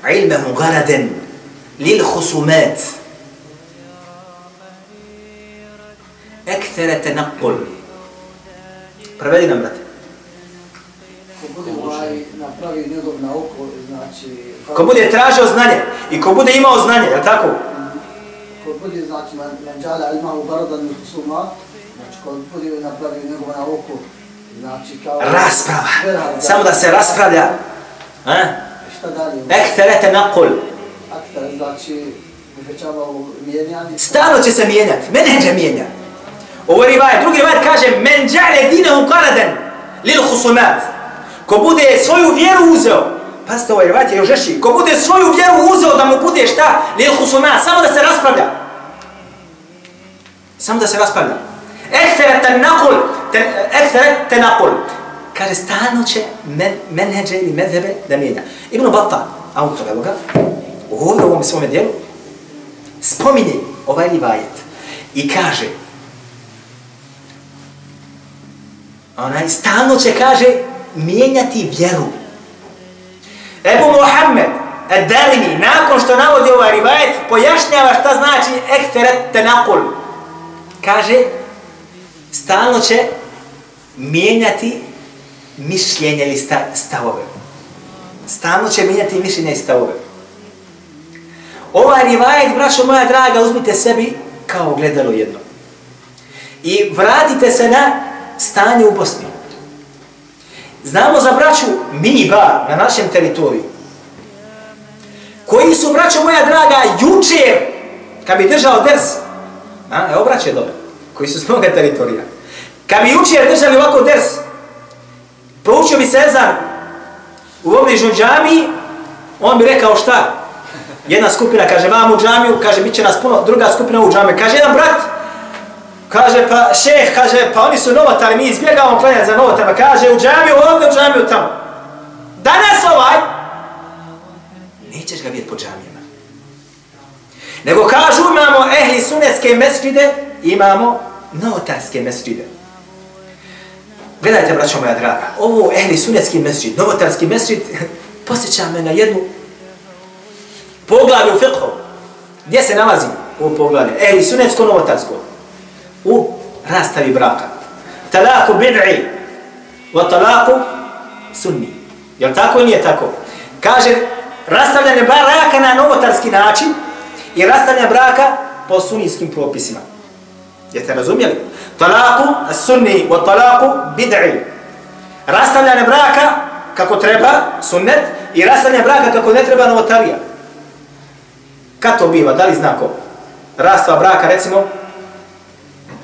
علمه غردا للخصومات اكثر تنقل Prevedi nam, brate. Ovaj znači, ko bude tražio znanje i ko bude imao znanje, je tako? Mhm. Ko bude, znači, menđala ilma u barodan i husuma, znači, ko bude napravio njegov nauku, znači, kao... Rasprava! Samo da se raspravlja! A? Šta dalje? Ektere tenakul. Aktar, znači, uvećava u mijenjanje. Stalno će se mijenjati. Menedže mijenja. Ovo je rivajet. Drugi rivajet kaže Men džale dinehu qaradan lil husumat. Ko bude svoju vjeru uzeo. Pazite, ovaj rivajet je još žešći. Ko bude svoju vjeru uzeo da mu bude šta? Lil husumat. Samo da se raspravlja. Samo da se raspravlja. Ektere tenakul. Ektere tenakul. Kaže, stalno će men, menheđe ili medhebe da mijenja. Ibn Batta, autor, evo ga, ovdje u ovom svome dijelu, spominje ovaj rivajet i kaže, onaj stalno će, kaže, mijenjati vjeru. Ebu Mohamed, Ad-Dalimi, nakon što navodi ovaj rivajet, pojašnjava šta znači ekteret tenakul. Kaže, stalno će mijenjati mišljenje ili stavove. Stalno će mijenjati mišljenje i stavove. Ovaj rivajet, braćo moja draga, uzmite sebi kao gledalo jedno. I vratite se na stanje u Bosni. Znamo za braću mi bar na našem teritoriju. Koji su, braćo moja draga, jučer, kad bi držao ders, a, evo braće dobro, koji su s moga teritorija, kad bi jučer držali ovako ders, proučio bi se Ezan u obližnjoj džami, on bi rekao šta? Jedna skupina kaže vam u džamiju, kaže bit će nas puno, druga skupina u džamiju. Kaže jedan brat, kaže pa šeh, kaže pa oni su novotari, mi izbjegavamo klanjati za novotarima. Kaže u džamiju, ovdje u džamiju tamo. Danas ovaj, nećeš ga vidjeti po džamijama. Nego kažu imamo ehli sunetske mesčide, imamo novotarske mesčide. Gledajte, braćo moja draga, ovo ehli sunetski mesčid, novotarski mesčid, *laughs* posjeća me na jednu poglavlje fiqhu. Gdje se nalazi u poglavlje? Ehli sunetsko, novotarsko. U rastavi braka. Talaku bid'i wa talaku sunni. Je tako ili nije tako? Kaže, rastavljanje braka na novotarski način i rastavljanje braka po sunijskim propisima. Jeste razumjeli? Talaku sunni wa talaku bid'i. Rastavljanje braka kako treba, sunnet, i rastavljanje braka kako ne treba, novotarija. Kad to biva? Da li zna ko? Rastva braka, recimo,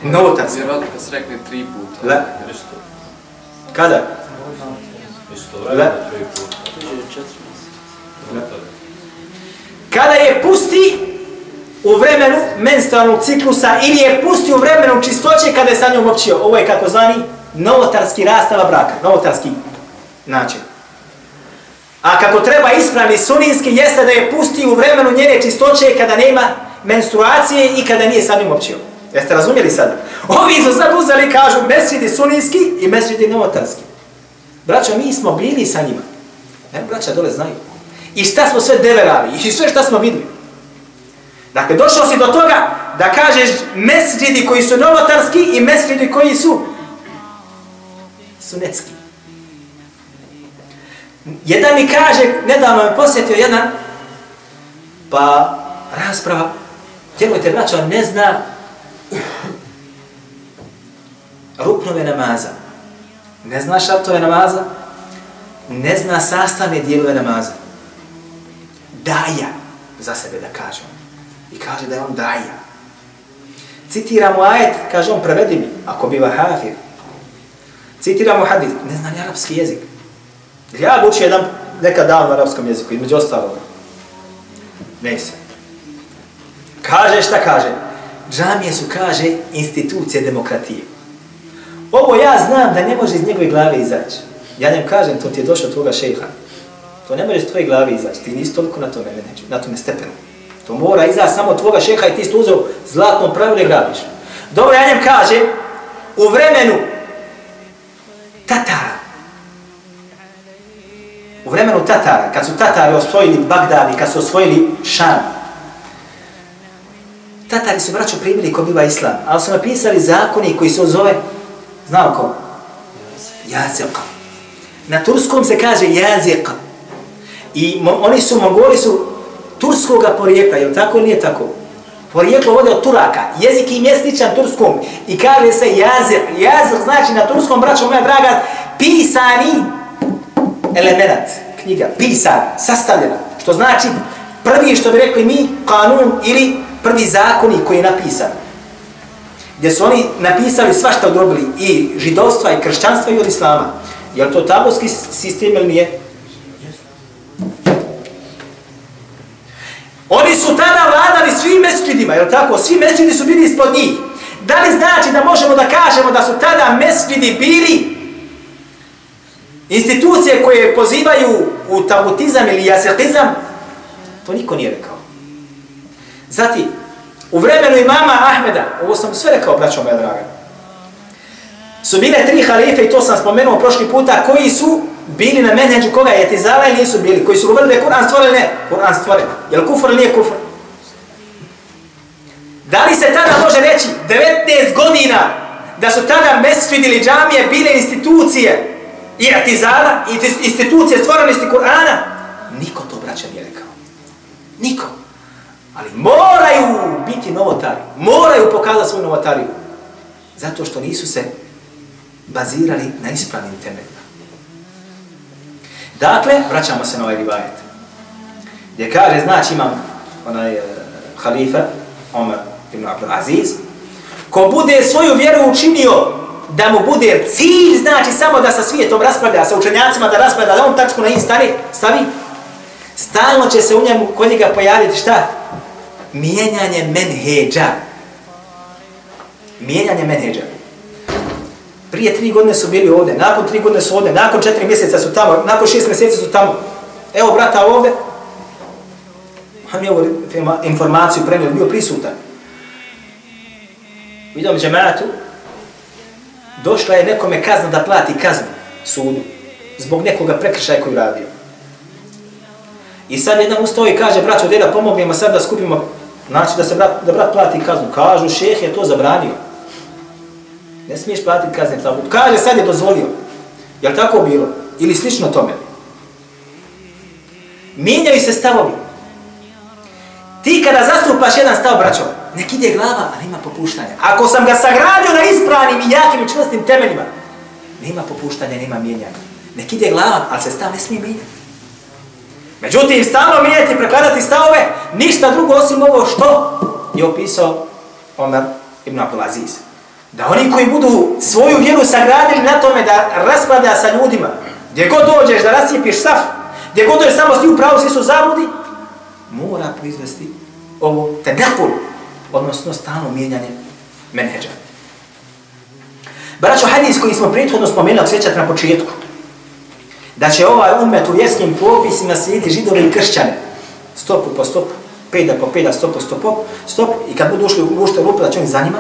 novotarski. Vjerovatno kad se rekne tri puta. Le. Kada? Le. Kada je pusti u vremenu menstrualnog ciklusa ili je pusti u vremenu čistoće kada je sa njom općio. Ovo je kako zvani novotarski rastava braka, novotarski način. A kako treba ispravni suninski jeste da je pusti u vremenu njene čistoće kada nema menstruacije i kada nije sa njom općio. Jeste razumjeli sad? Ovi su sad uzeli kažu mesjidi suninski i mesjidi novotarski. Braćo, mi smo bili sa njima. Ne, braća dole znaju. I šta smo sve deverali, i sve šta smo vidjeli. Dakle, došao si do toga da kažeš mesđidi koji su novotarski i mesđidi koji su sunetski. Jedan mi kaže, nedavno me posjetio jedan, pa rasprava, djelujte braćo, ne zna ruknove namaza, ne zna šartove namaza, ne zna sastavne dijelove namaza. Daja, za sebe da kažem. I kaže da je on daja. Citiramo ajet, kaže on, prevedi mi, ako biva hafir. Citiramo hadis, ne znam ni arapski jezik. Ja ga učio jedan nekad davno na arapskom jeziku, između ostaloga. Ne se. Kaže šta kaže? Džamije su, kaže, institucije demokratije. Ovo ja znam da ne može iz njegove glave izaći. Ja njem kažem, to ti je došlo tvoga šeha. To ne može iz tvoje glave izaći. Ti nisi toliko na tome, na tome stepenu. To mora izaći samo tvoga šeha i ti ste uzeo zlatnom pravilu i grabiš. Dobro, ja njem kaže, u vremenu Tatara, u vremenu Tatara, kad su Tatari osvojili Bagdad i kad su osvojili Šan, Tatari su braćo primili ko biva Islam, ali su napisali zakoni koji se zove, znao ko? Jazika. Na turskom se kaže jazika. I oni su, Mongoli su turskoga porijekla, je li tako ili nije tako? Porijeklo vode od Turaka, jezik im je sličan turskom i kaže se jazir. Jazir znači na turskom, braćo moja draga, pisani element, knjiga, pisan, sastavljena. Što znači prvi što bi rekli mi, kanun ili prvi zakoni koji je napisan. Gdje su oni napisali svašta odrobili i židovstva i kršćanstva i od islama. Je li to tabovski sistem ili nije? Oni su tada vladali svim mesčidima, je tako? Svi mesčidi su bili ispod njih. Da li znači da možemo da kažemo da su tada mesčidi bili institucije koje pozivaju u tabutizam ili jasekizam, to niko nije rekao. Zati, u vremenu imama Ahmeda, ovo sam sve rekao, braćo moja draga, su bile tri halife, i to sam spomenuo prošli puta, koji su bili na menheđu koga je tizala ili nisu bili, koji su govorili da je Kur'an stvoren, ne, Kur'an stvoren. Je li kufr ili nije kufr? Da li se tada može reći 19 godina da su tada mesvid ili džamije bile institucije i atizala, institucije stvorenosti Kur'ana? Niko to, braća, nije rekao. Niko. Ali moraju biti novotari. Moraju pokazati svoju novotariju. Zato što nisu se bazirali na ispravnim temeljima. Dakle, vraćamo se na ovaj rivajet. Gdje kaže, znači imam onaj e, uh, halifa, Omer ibn Abdul Aziz, ko bude svoju vjeru učinio da mu bude cilj, znači samo da sa svijetom raspravlja, sa učenjacima da raspravlja, da on tačku na instani stavi, stalno će se u njemu kod njega pojaviti šta? Mijenjanje menheđa. Mijenjanje menheđa. Prije tri godine su bili ovdje, nakon tri godine su ovdje, nakon četiri mjeseca su tamo, nakon šest mjeseci su tamo. Evo brata ovdje, on je ovu informaciju prenio, bio prisutan. U idom džematu, došla je nekome kazna da plati kaznu sudu, zbog nekoga prekršaja koju radio. I sad jedan ustao i kaže, braćo, deda, pomognemo sad da skupimo, znači da se brat, da brat plati kaznu. Kažu, šeh je to zabranio. Ne smiješ platiti kazne tabu. Kaže, sad je dozvolio. Je tako bilo? Ili slično tome? Mijenjaju se stavovi. Ti kada zastupaš jedan stav, braćo, nek ide glava, ali ima popuštanja. Ako sam ga sagradio na ispravnim i jakim i čvrstim temeljima, nema popuštanja, nema mijenjanja. Nek ide glava, ali se stav ne smije mijenjati. Međutim, stalno mijenjati prekladati stavove, ništa drugo osim ovo što je opisao Omer ibn Abdulaziz. Da oni koji budu svoju vjeru sagradili na tome da raspravlja sa ljudima, gdje god dođeš da rasipiš saf, gdje god dođeš samo s njim pravo, svi su zabludi, mora proizvesti ovo tenekul, odnosno stalno mijenjanje menheđa. Braćo, hadis koji smo prethodno spomenuli, sjećate na početku, da će ovaj umet u vjerskim propisima slijediti židove i kršćane, stopu po stopu, peda po peda, stop po stop, stop, i kad budu ušli u ušte rupu, da će oni za njima,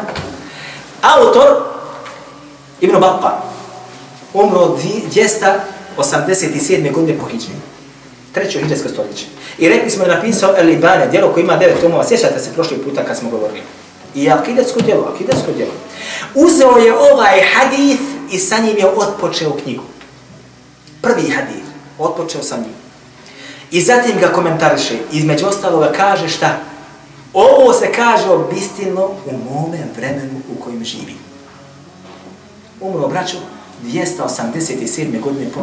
Autor Ibn Batta umro 287. godine po Hidžni. Treće hidžetsko stoljeće. I rekli smo je napisao El Ibane, djelo koje ima devet tomova. Sjećate se prošli puta kad smo govorili. I akidetsko djelo, akidetsko djelo. Uzeo je ovaj hadith i sa njim je otpočeo knjigu. Prvi hadith. Otpočeo sa njim. I zatim ga komentariše. Između ostaloga kaže šta? Ovo se kaže obistinno u mome vremenu u kojem živi. Umro, braćo, 287. godine po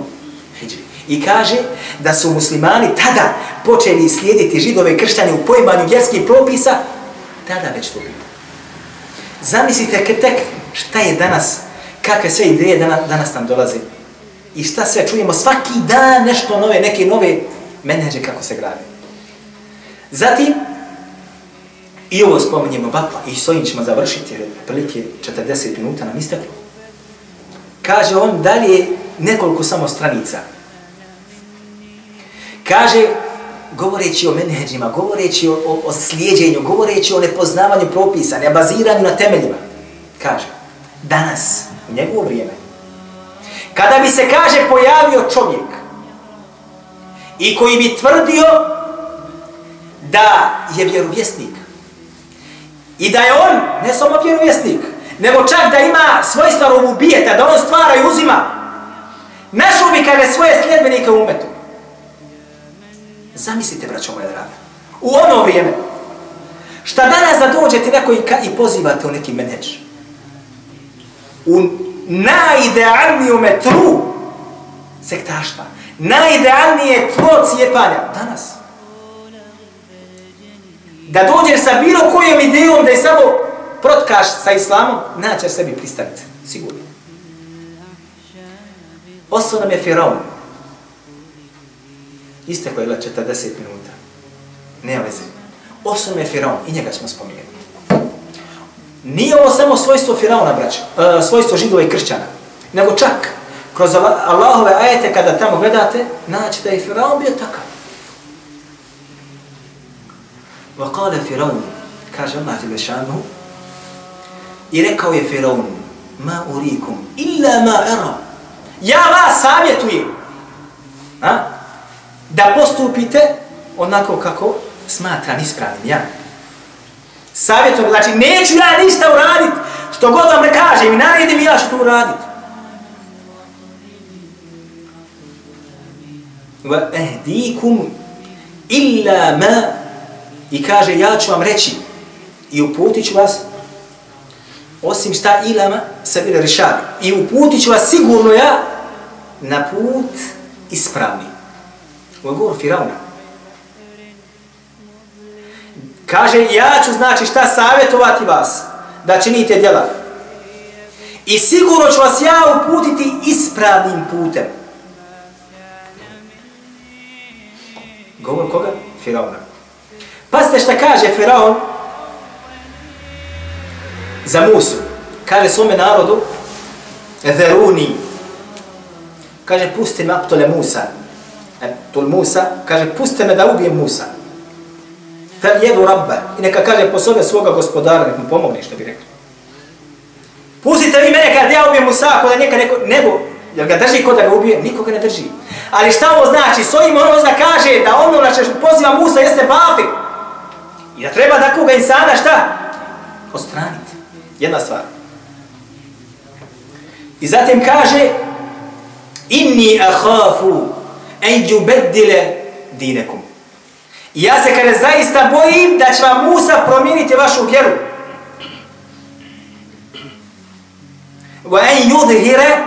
Hidži. I kaže da su muslimani tada počeli slijediti židove kršćane u pojmanju vjerskih propisa, tada već to bilo. Zamislite tek šta je danas, kakve sve ideje danas, danas nam dolaze. I šta sve čujemo svaki dan nešto nove, neke nove menedže kako se grade. Zatim, I ovo spominjemo Batla i s ovim ćemo završiti jer prilike 40 minuta nam isteklo. Kaže on dalje nekoliko samo stranica. Kaže, govoreći o menheđima, govoreći o, o, o slijedjenju, govoreći o nepoznavanju propisa, ne baziranju na temeljima. Kaže, danas, u njegovo vrijeme, kada bi se, kaže, pojavio čovjek i koji bi tvrdio da je vjerovjesnik, I da je on, ne samo vjerovjesnik, nego čak da ima svojstva ubijeta, da on stvara i uzima. Našao bi kada svoje sljedbenike u umetu. Zamislite, braćo moje draga, u ono vrijeme, šta danas da dođete neko i, i pozivate u neki meneč, u najidealniju metru sektaštva, najidealnije tlo cijepanja, danas, da dođeš sa bilo kojom idejom da je samo protkaš sa islamom, naće sebi pristanice. Sigurno. Osto nam je Firaun. Isteklo je 40 minuta. Ne veze. Osto nam je Firaun. I njega smo spomenuli. Nije ovo samo svojstvo Firauna, braća. e, svojstvo židova i kršćana. Nego čak kroz Allahove ajete kada tamo gledate, naći da je Firaun bio takav. وقال qala Firaun, kaže Allah Đelešanu, i rekao je Firaun, ma urikum, illa ma era. Ja vas savjetujem, a? da postupite onako kako smatram ispravnim, ja. Savjetujem, znači neću ja ništa uradit, što god vam ne kažem i naredim ja što uradit. Wa ehdikum illa ma i kaže ja ću vam reći i uputit ću vas osim šta ilama se bile rešavi. I uputit ću vas sigurno ja na put ispravni. Ovo je govor Firauna. Kaže, ja ću znači šta savjetovati vas da činite djela. I sigurno ću vas ja uputiti ispravnim putem. Govor koga? Firauna. Pazite šta kaže Firaun za Musu. Kaže svome narodu, Veruni. Kaže, pusti me aptole Musa. E, tul Musa, kaže, pusti me da ubijem Musa. Fel jedu rabba. I neka kaže, posove svoga gospodara, nek mu pomogne, što bi rekli. Pustite vi mene kad ja ubijem Musa, ako da neka neko, nego, jel ga drži ko da ga ubije? Nikoga ne drži. Ali šta ovo znači? S ovim ono zna kaže da ono na što poziva Musa jeste Bafik. I da treba da koga insana šta? Ostraniti. Jedna stvar. I zatim kaže Inni ahafu en jubeddile dinekum. I ja se kada zaista bojim da će vam Musa promijeniti vašu vjeru. Wa en yudhire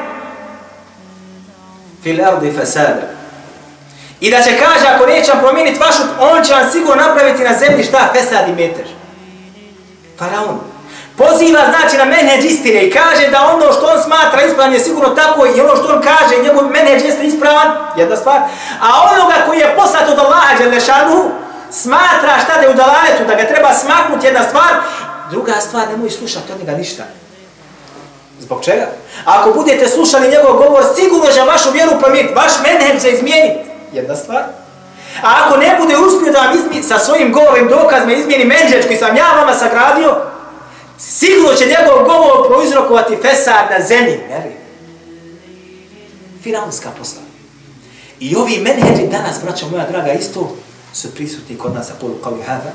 fil ardi fasada. I da će kaže, ako neće vam promijeniti vašu, on će vam sigurno napraviti na zemlji šta? Fesad i meter. Faraon. Poziva znači na menheđ istine i kaže da ono što on smatra ispravan je sigurno tako i ono što on kaže, njegov menheđ jeste ispravan, jedna stvar. A onoga koji je poslat od Allaha Đelešanu, smatra šta da je u dalaletu, da ga treba smaknuti jedna stvar, druga stvar, nemoj slušati od njega ništa. Zbog čega? Ako budete slušali njegov govor, sigurno će vašu vjeru promijeniti, vaš menheđ će izmijeniti. Jedna stvar. A ako ne bude uspio da vam izmi, sa svojim govorim dokazima izmijeni menđeć koji sam ja vama sagradio, sigurno će njegov govor proizrokovati fesad na zemlji. Veri. Firavnska posla. I ovi menheđi danas, braćo moja draga, isto su prisutni kod nas, a polu kao i hada,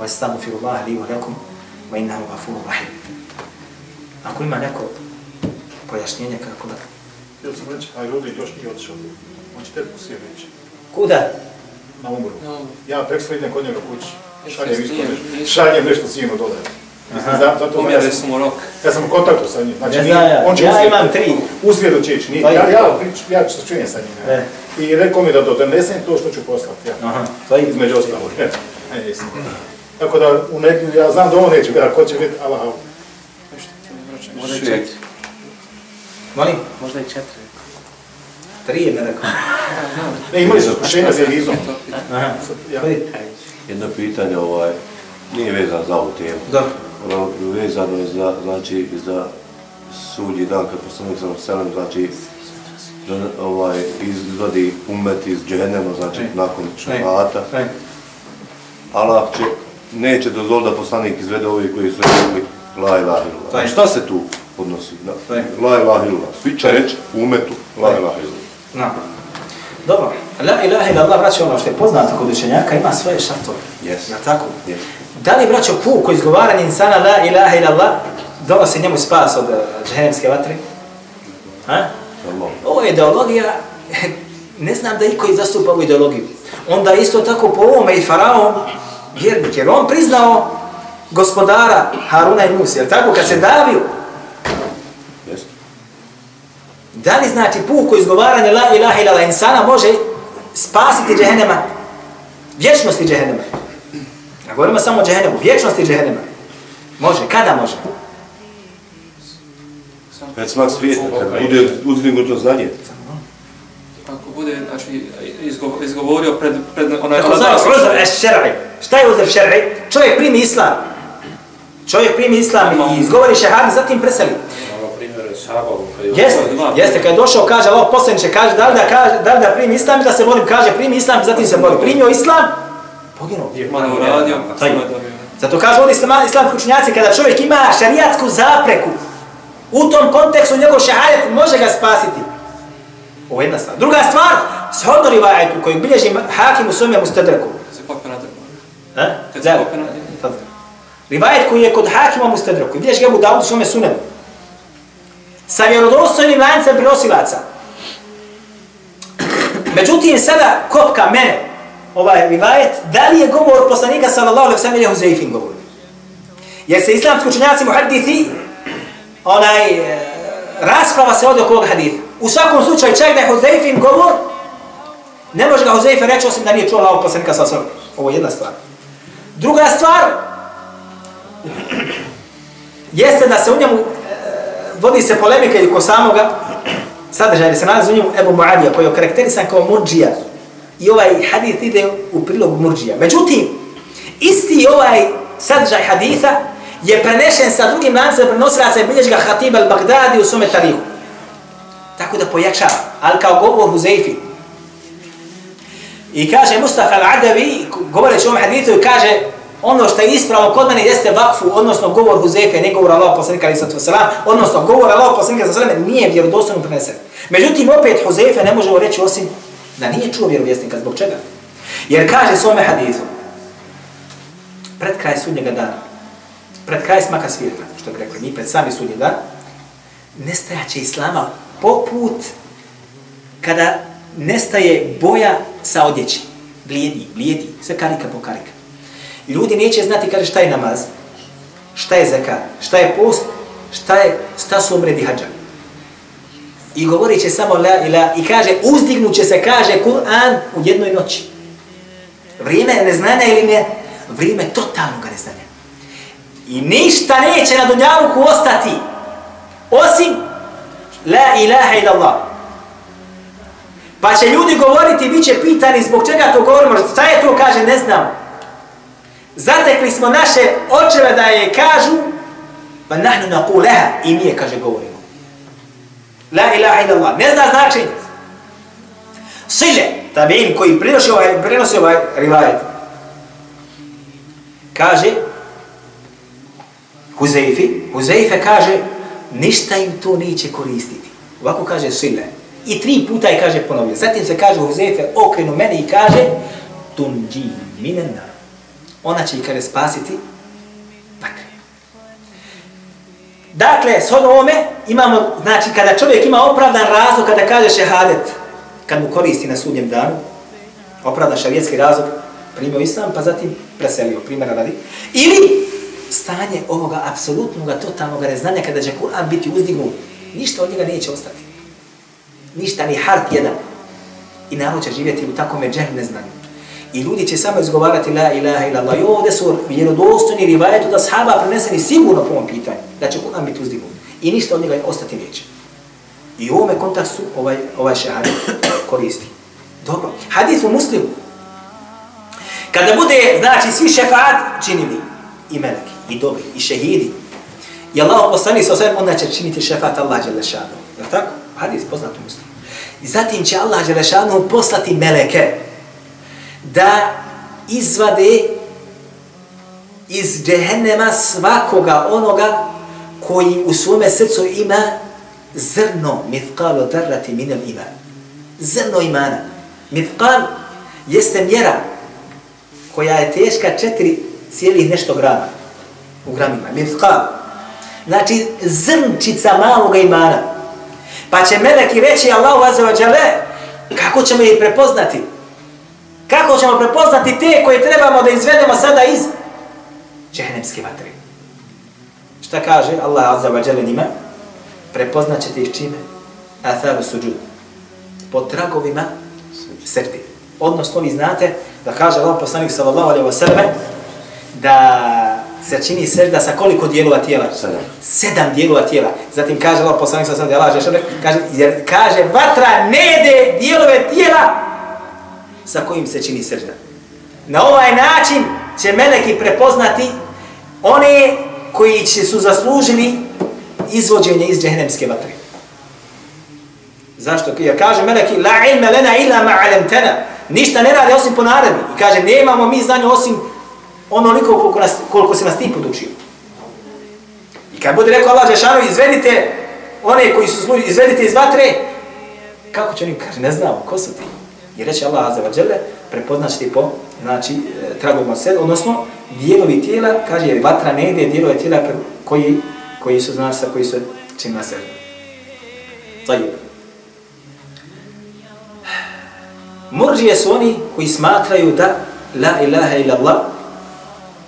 wa istamu firu Allah, li wa lakum, wa innahu gafuru rahim. Ako ima neko pojašnjenje kako da... Htio sam reći, a ljudi još nije otišao. On će tek poslije reći. Kuda? Na umru. No, Ja tek sve idem kod njega kući. Šaljem isto nešto. nisi- Šaljem nešto sinu dole. Mislim, zato ja su mu rok. ja sam u kontaktu sa njim. Znači, Ne nije- znam ja, on će ja uslijedu- imam tri. Uslijedu će ići. To Ja, ja, to. ja ću se čujem sa njim. ja. E. I rekao mi da donesem to što ću poslati. Ja. Aha, to je Između ostalog. E, e, jesam. Tako da, u nekim, ja znam da on neće biti, a ko će biti, Allah. Možda i Šest. četiri. Molim? Možda i četiri. Tri je me rekao. ne, imali su iskušenja za vizom. Jedno pitanje, ovaj, nije vezano za ovu temu. Da. Ono, vezano je za, znači, za sudnji dan, kad poslanik sam selam, znači, ovaj, izvadi umet iz džehennema, znači, Ne. nakon šafata. Ne. Allah će, neće dozvoliti da poslanik izvede ovi koji su rekli la ilaha illallah. A šta se tu odnosi? La ilaha illallah. Svi će reći umetu la ilaha illallah. No. Dobro. La ilaha ila Allah, braćo, ono što je poznato kod učenjaka, ima svoje šartove. Yes. Na tako? Yes. Da li, braćo, puko izgovaranje insana la ilaha ila Allah donosi njemu spas od uh, džehennemske vatre? Ha? Normalno. Ovo je ideologija, *laughs* ne znam da iko zastupa ovu ideologiju. Onda isto tako po ovome i faraon, vjernik, jer on priznao gospodara Haruna i Musa, jel tako, kad se davio. Da li znači puko izgovaranje la ilaha ila insana može spasiti džehennema? Vječnosti džehennema. Ne govorimo samo o džehennemu, vječnosti džehennema. Može, kada može? Kad smak svijeta, kad bude uzdignuto znanje. Ako bude, znači, izgo- izgovorio pred, pred onaj... Kako zove uzor es šer'i? Šta je uzor šer'i? Čovjek primi islam. Čovjek primi islam i izgovori šehad, zatim preseli. Jeste, jeste, kad je došao, kaže, ovo poslaniče, kaže, da li da, kaže, da, li da primi islam, da se molim, kaže, primi islam, zatim se molim. Primio islam, poginuo. Malo uradio, samo dobio. Zato kažu ovdje islam, islamski učenjaci, kada čovjek ima šarijatsku zapreku, u tom kontekstu njegov šahadet može ga spasiti. Ovo je jedna stvar. Druga stvar, shodno rivajetu koju bilježi hakim u svome mustadreku. Se na drvo. E? Rivajet koji je kod hakima u mustadreku. Bilježi ga u Dawud u svome sunenu. Sa vjerodostojnim lancem prenosilaca. Međutim, sada kopka mene, ovaj rivajet, da li je govor poslanika sallallahu alaihi sallam ili Huzeifin govor? Jer se islamski učenjaci muhadithi, onaj, e, rasprava se od ovog haditha. U svakom slučaju, čak da je Huzeifin govor, ne može ga Huzeifin reći osim da nije čuo Allahog poslanika sallallahu alaihi sallam. Ovo je jedna stvar. Druga stvar, jeste da se u njemu vodi se polemika i ko samoga sadržaja, jer se nalazi u njemu Ebu Muadija, koji je karakterisan kao murđija. I ovaj hadith ide u prilog murđija. Međutim, isti ovaj sadržaj haditha je prenešen sa drugim lancem prenosilaca i bilježi ga Hatib al-Baghdadi u svome tarihu. Tako da pojačava, ali kao govor Huzeifi. I kaže Mustafa al-Adavi, govoreći o ovom hadithu, i kaže ono što je ispravno kod mene jeste vakfu, odnosno govor Huzefe, ne govor Allah poslanika ali sallatu wasalam, odnosno govor Allah poslanika sallallahu alejhi nije vjerodostojno prenesen. Međutim, opet Huzefe ne možemo reći osim da nije čuo vjerovjesnika. Zbog čega? Jer kaže svome hadithu, pred kraj sudnjega dana, pred kraj smaka svijeta, što bi rekli, mi pred sami sudnji dan, nestajaće Islama poput kada nestaje boja sa odjeći. Blijedi, blijedi, sve karika po karika. Ljudi neće znati kaže šta je namaz, šta je zakat, šta je post, šta je šta su obredi hađa. I govorit će samo la ila i kaže uzdignut će se kaže Kur'an u jednoj noći. Vrijeme neznanja ili ne? Vrijeme totalnog neznanja. I ništa neće na dunjaluku ostati osim la ilaha ila Allah. Pa će ljudi govoriti, bit će pitani zbog čega to govorimo, šta je to, kaže, ne znam. Zatekli smo naše očeve da je kažu, pa nahnu nakuleha, i mi je, kaže, govorimo. La ilaha ila Allah. Ne zna značenje. Sile, tabi'in koji prenosi ovaj, prenosi ovaj rivajet, kaže, Huzeifi, Huzeife kaže, ništa im to neće koristiti. Ovako kaže Sile. I tri puta je kaže ponovio. Zatim se kaže Huzeife, okrenu mene i kaže, tunđi minena. Ona će i kada spasiti vatre. Dakle, s ovome imamo, znači, kada čovjek ima opravdan razlog kada kaže šehadet, kad mu koristi na sudnjem danu, opravdan šarijetski razlog, primio islam, pa zatim preselio, primjera radi. Ili stanje ovoga apsolutnog, totalnog neznanja kada će Kur'an biti uzdignut, ništa od njega neće ostati. Ništa, ni hart jedan. I narod će živjeti u takome džem neznanju. I ljudi će samo izgovarati la ilaha ila Allah. I ovdje su vjerodostojni rivajetu da sahaba preneseni sigurno po ovom pitanju, da će Kur'an biti uzdignut. I ništa od njega ostati neće. I u ovome kontaktu ovaj, ovaj šehadet koristi. Dobro. Hadith u muslimu. Kada bude, znači, svi šefaat činili, i meleki, i dobri, i šehidi, i Allah poslani sa osvijem, onda će činiti šefaat Allah Đelešanu. Je li tako? Hadis poznat u muslimu. I zatim će Allah Đelešanu poslati meleke da izvade iz džehennema svakoga onoga koji u svome srcu ima zrno mithqalo darrati minel iman. Zrno imana. Mithqal jeste mjera koja je teška četiri cijelih nešto grama u gramima. Mithqal. Znači zrnčica maloga imana. Pa će meleki reći Allahu azza wa jale, kako ćemo ih prepoznati? Kako ćemo prepoznati te koje trebamo da izvedemo sada iz džehennemske vatre? Šta kaže Allah azza wa jale njima? Prepoznat ćete ih čime? Atharu suđud. Po tragovima srti. Odnosno, vi znate da kaže Allah poslanik sallallahu alaihi wa sallam da se čini sežda sa koliko dijelova tijela? Sedam. Sedam dijelova tijela. Zatim kaže Allah poslanik sallallahu alaihi wa sallam kaže, jer kaže vatra ne jede dijelove tijela sa kojim se čini srđa. Na ovaj način će meleki prepoznati one koji će su zaslužili izvođenje iz džehennemske vatre. Zašto? Jer kaže meleki, la ilme lena ila ma'alemtena. Ništa ne radi osim po naredbi. I kaže, nemamo mi znanje osim onoliko koliko, nas, koliko se nas ti podučio. I kad bude rekao Allah Žešanu, izvedite one koji su služi, izvedite iz vatre, kako će oni kaže, ne znamo, ko su ti? I reče Allah Azza wa Jalla, prepoznaći po, znači, e, tragovima sebe, odnosno, dijelovi tijela, kaže, jer vatra ne ide, dijelovi tijela koji, koji su, znači, koji su čim na sebe. Zajib. Murđije su oni koji smatraju da la ilaha ila Allah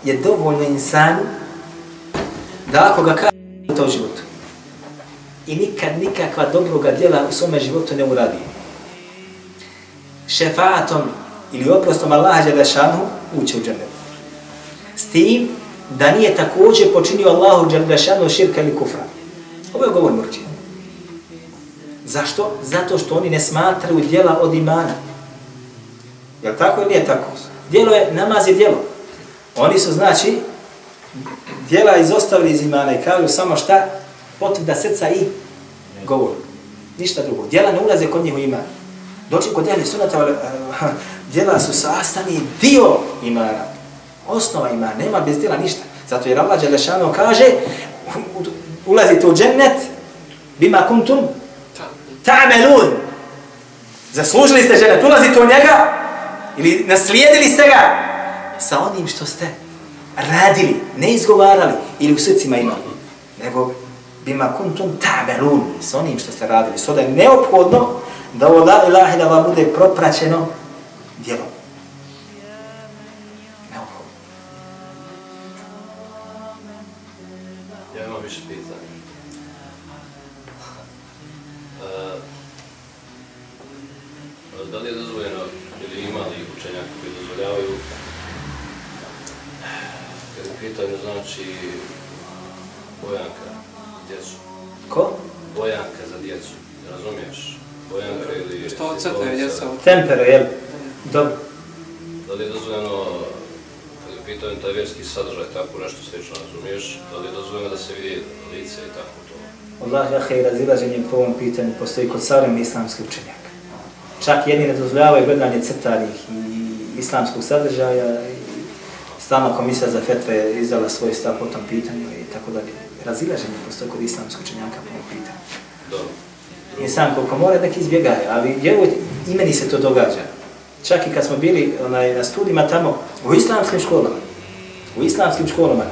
je dovoljno insanu da ako ga kaže u tom životu i nikad nikakva dobroga djela u svome životu ne uradi. Šefaatom ili oprostom Allaha Đelešanu uće u džennet. S tim da nije također počinio Allahu Đelešanu širka ili kufra. Ovo je govor murđije. Zašto? Zato što oni ne smatraju djela od imana. Jel tako ili nije tako? Djelo je, namaz je djelo. Oni su, znači, djela izostavili iz imana i kažu samo šta? Potvrda srca i govor. Ništa drugo. Djela ne ulaze kod njih u iman. Doći kod ehli sunata, uh, eh, djela su sastavni dio imana. Osnova imana. Nema bez djela ništa. Zato jer Allah Đelešano kaže ulazite u džennet bima kuntum ta'melun. Zaslužili ste džennet. Ulazite u njega ili naslijedili ste ga sa onim što ste radili, ne izgovarali ili u srcima imali, nego bima kuntum ta'melun, s onim što ste radili. Sada je neophodno da ovo la ilaha da bude propraćeno djelom. Tempero, jel? Dobro. Da li je dozvoljeno kad je u pitanju taj vjerski sadržaj, tako nešto slično razumiješ? Da li je dozvoljeno da se vidi lice i tako to? Allah jahe i razilaženje po ovom pitanju postoji kod savremeni islamski učenjaka. Čak jedni ne dozvoljavaju gledanje crtanih i islamskog sadržaja i stalna komisija za fetve je izdala svoj stav po tom pitanju i tako dalje. Razilaženje postoji kod islamskog učenjaka po ovom pitanju. Dobro. Insan koliko mora nek izbjegaje, ali vjerujte, i meni se to događa. Čak i kad smo bili onaj, na studijima tamo, u islamskim školama, u islamskim školama,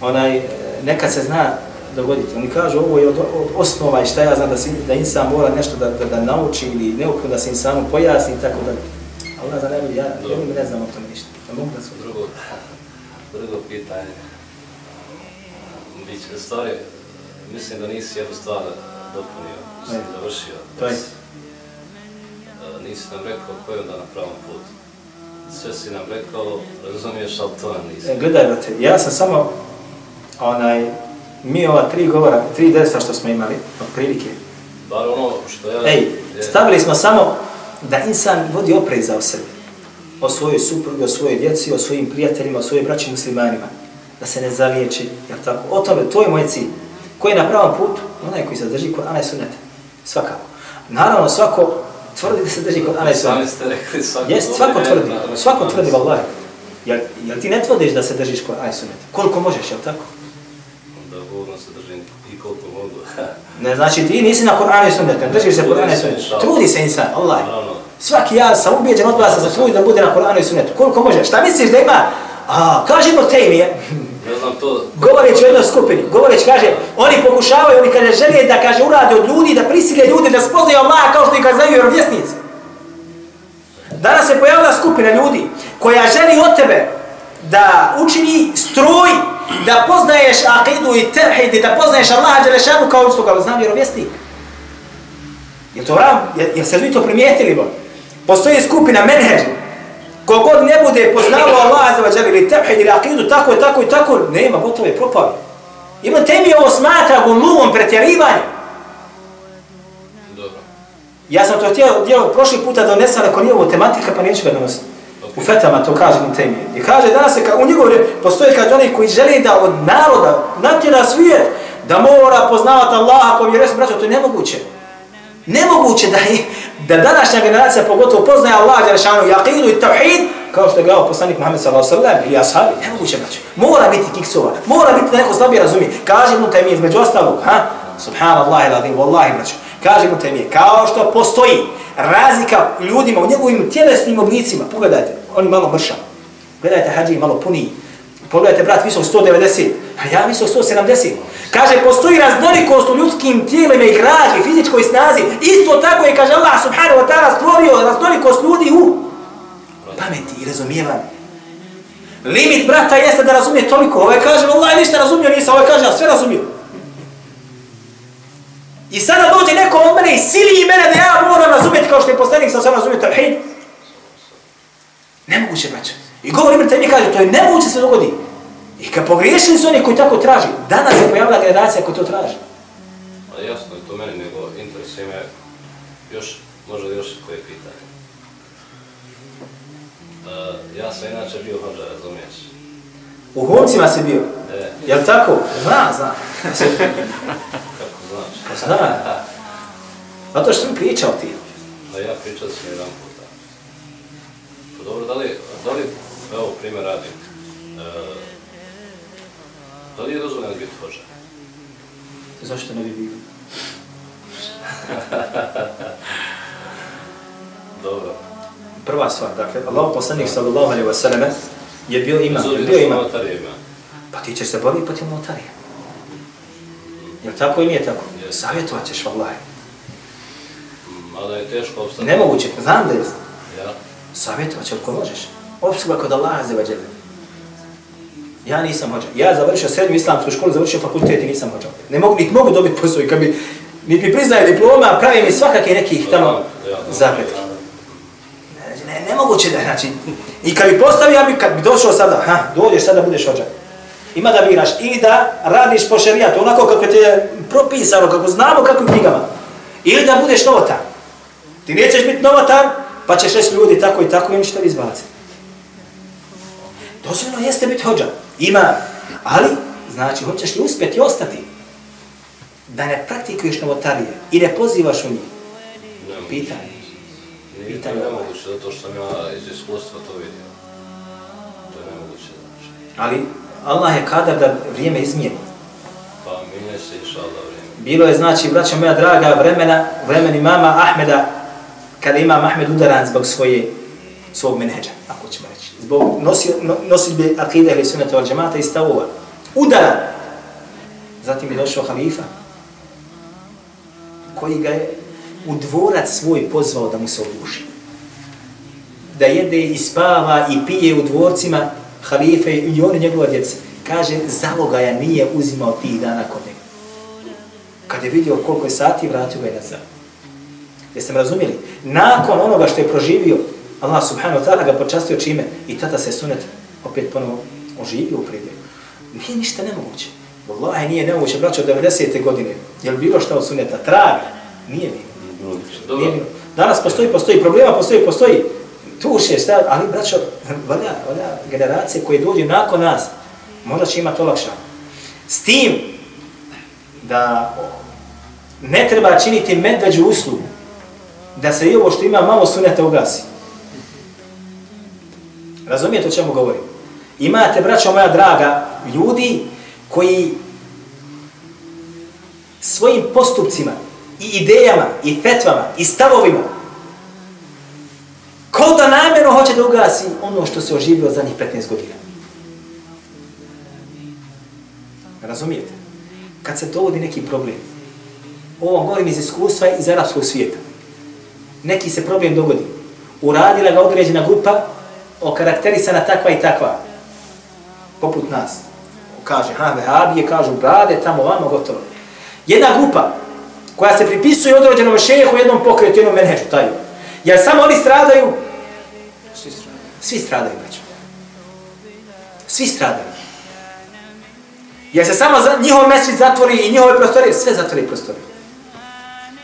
onaj, nekad se zna dogoditi. Oni kažu ovo je od, od osnova i šta ja znam da, si, da insan mora nešto da, da, da nauči ili neophodno da se insanu pojasni i tako da. Allah za najbolji, ja, ja ne znam o tome ništa. Da mogu da su Drugo, drugo pitanje. Biće, stvari, mislim da nisi jednu stvar dopunio, Ajde. završio. To je. E, Nisi nam rekao ko je onda na pravom putu. Sve si nam rekao, razumiješ, ali to nam nisi. E, gledaj, brate, ja sam samo, onaj, mi ova tri govora, tri desa što smo imali, od prilike, Bar ono što ja... Ej, stavili smo samo da insan vodi opreza o sebi. O svojoj suprugi, o svojoj djeci, o svojim prijateljima, o svojoj braći muslimanima. Da se ne zaliječi, jel tako? O tome, to je moj cilj. Ko je na pravom putu? Onaj koji se drži kod Ana i Sunneta. Svakako. Naravno, svako tvrdi da se drži kod Ana i Sami Sunneta. ste rekli svako... Jest, svako govori, tvrdi. Svako tvrdi, ne, vallahi. Jel, jel ti ne tvrdiš da se držiš kod Ana i Sunneta? Koliko možeš, jel tako? Da Bogom se držim i koliko mogu. *laughs* Ne, znači ti nisi na Kur'anu i Sunnetu, ne držiš se Kur'anu i Sunnetu. Trudi se insan, Allah. Svaki ja sam ubijeđen od vas da trudi da bude na Kur'anu i Sunnetu. Koliko može? Šta misliš da ima? A, kaže Ibn Taymije, Ne znam to... govoreći o jednoj skupini, govoreći, kaže, oni pokušavaju, oni kaže, žele da, kaže, urade od ljudi, da prisile ljude, da spoznaju Allaha kao što ih kazaju vjerovjesnici. Danas se pojavila skupina ljudi koja želi od tebe da učini stroj, da poznaješ akidu i tevhid i da poznaješ Allaha Đelešanu kao što ga znam vjerovjesnik. Je to ram? Je, je se vi to primijetili? Bo? Postoji skupina menheđa Kogod ne bude poznavao Allah za vađer ili tevhid ili aqidu, tako i tako i tako, nema, gotovo je propao. Ibn Taymi ovo smatra guluvom pretjerivanjem. Dobro. Ja sam to htio, htio prošli puta donesam, ako nije ovo tematika, pa neću ga donositi. U fetama to kaže Ibn Taymi. I kaže danas se, ka, u njegov re, postoje kad oni koji žele da od naroda natjera svijet, da mora poznavati Allaha ko vjeres, braćo, to je nemoguće. Nemoguće da, je, da današnja generacija pogotovo poznaje Allah, Đerašanu, yaqidu i tawhid, kao što je gledao poslanik Muhammed sallallahu sallam ili ashabi, nemoguće, braću. Mora biti kiksova, mora biti da neko slabije razumije. Kaže mu temije, između ostalog, ha? Subhanallah ila adim, wallahi, braću. Kaže mu temije, kao što postoji razlika ljudima u njegovim tjelesnim oblicima, pogledajte, oni malo mrša. Gledajte, hađi malo puniji. Pogledajte, brat, visok 190, a ja visok 170. Kaže, postoji raznolikost u ljudskim tijelima i graži, fizičkoj snazi. Isto tako je, kaže Allah subhanahu wa ta'ala, stvorio raznolikost ljudi u pameti i razumijevanju. Limit brata jeste da razumije toliko. Ovaj kaže, Allah ništa razumio, nisam. Ovaj kaže, sve razumio. I sada dođe neko od mene i sili i mene da ja moram razumjeti kao što je poslanik sam sam razumio tevhid. Nemoguće, braće. I govori mi mi kaže, to je nemoguće se dogodi. I kad pogriješili su oni koji tako traži, danas se pojavila generacija koja to traži. A jasno je to meni, nego interesuje me još, možda još koje pitanje. Uh, ja sam inače bio hođa, razumiješ? U Huncima si bio? E. Jel tako? Zna, zna. Kako znaš? Pa zna. Zato što sam pričao ti. Da ja pričao sam jedan puta. Pa dobro, da li, da li evo primjer radim, uh, da li je dozvoljeno biti hođa? Zašto ne bi bio? *laughs* Dobro. Prva stvar, dakle, Allah poslanik sallallahu alaihi wa sallam je bio imam, je bio imam. novotarima. Pa ti ćeš se boriti protiv novotarija. Jel tako ili nije tako? Je. Savjetovat ćeš, vallahi. Mada je teško obstati. Nemoguće, znam da je. Ja? Savjetovat ćeš ako možeš. Opsluga kod Allaha za vađele. Ja nisam hođa. Ja završio srednju islamsku školu, završio fakultet i nisam hođa. Ne mogu, niti mogu dobiti posao i kad bi, niti mi priznaje diploma, pravi mi svakake nekih tamo zapretki. Ne, ne, nemoguće da, znači, i kad bi postavio, ja bi, kad bi došao sada, ha, dođeš sada budeš hođa. Ima da biraš ili da radiš po šerijatu, onako kako ti je propisano, kako znamo kako u knjigama. Ili da budeš novotar. Ti nećeš biti novotar, pa ćeš reći ljudi tako i tako i oni će te izbaciti. Dozvoljno jeste biti hođa. Ima, ali, znači, hoćeš li uspjeti ostati da ne praktikuješ novotarije i ne pozivaš u njih? Nemoguće. Pitanje. Nije Pitanje. nemoguće, zato što sam ja iz iskustva to vidio. To je nemoguće, znači. Ali Allah je kadar da vrijeme izmijeni. Pa minje se inša Allah vrijeme. Bilo je, znači, braća moja draga, vremena, vremeni mama Ahmeda, kada imam Ahmed udaran zbog svoje, svog menheđa, ako ćemo. Zbog nosi, no, akide ili sunnata od džemata i stavova. Udara. Zatim je došao halifa, koji ga je u dvorac svoj pozvao da mu se oduši. Da jede i spava i pije u dvorcima halife i on njegova djeca. Kaže, zalogaja nije uzimao tih dana kod njega. Kad je vidio koliko je sati, vratio ga je nazad. Jeste me razumijeli? Nakon onoga što je proživio, Allah subhanahu wa ta'ala ga počastio čime i tada se sunet opet ponovo oživio u pridjevu. Nije ništa nemoguće. Wallahi nije nemoguće, braćo, od 90. godine. Je li bilo šta od suneta? Trag. Nije bilo. Dobro. Nije bilo. Danas postoji, postoji problema, postoji, postoji. Tuše, šta, ali braćo, valja, valja, generacije koje dođe nakon nas, možda će imati olakša. S tim da ne treba činiti medveđu uslugu, da se i ovo što ima malo suneta ugasi. Razumijete o čemu govorim? Imate, braćo moja draga, ljudi koji svojim postupcima i idejama i fetvama i stavovima kao da namjerno hoće da ugasi ono što se oživio zadnjih 15 godina. Razumijete? Kad se dovodi neki problem, ovo govorim iz iskustva iz arapskog svijeta, neki se problem dogodi, uradila ga određena grupa, okarakterisana takva i takva, poput nas. Kaže, ha, vehabije, kažu, brade, tamo, vamo, gotovo. Jedna grupa koja se pripisuje određenom šehu, jednom pokretu, jednom menheđu, taj. Jer samo oni stradaju, Svi stradaju, svi stradaju, braćo. Svi stradaju. Jer se samo za, njihov mesec zatvori i njihove prostorije, sve zatvori prostorije.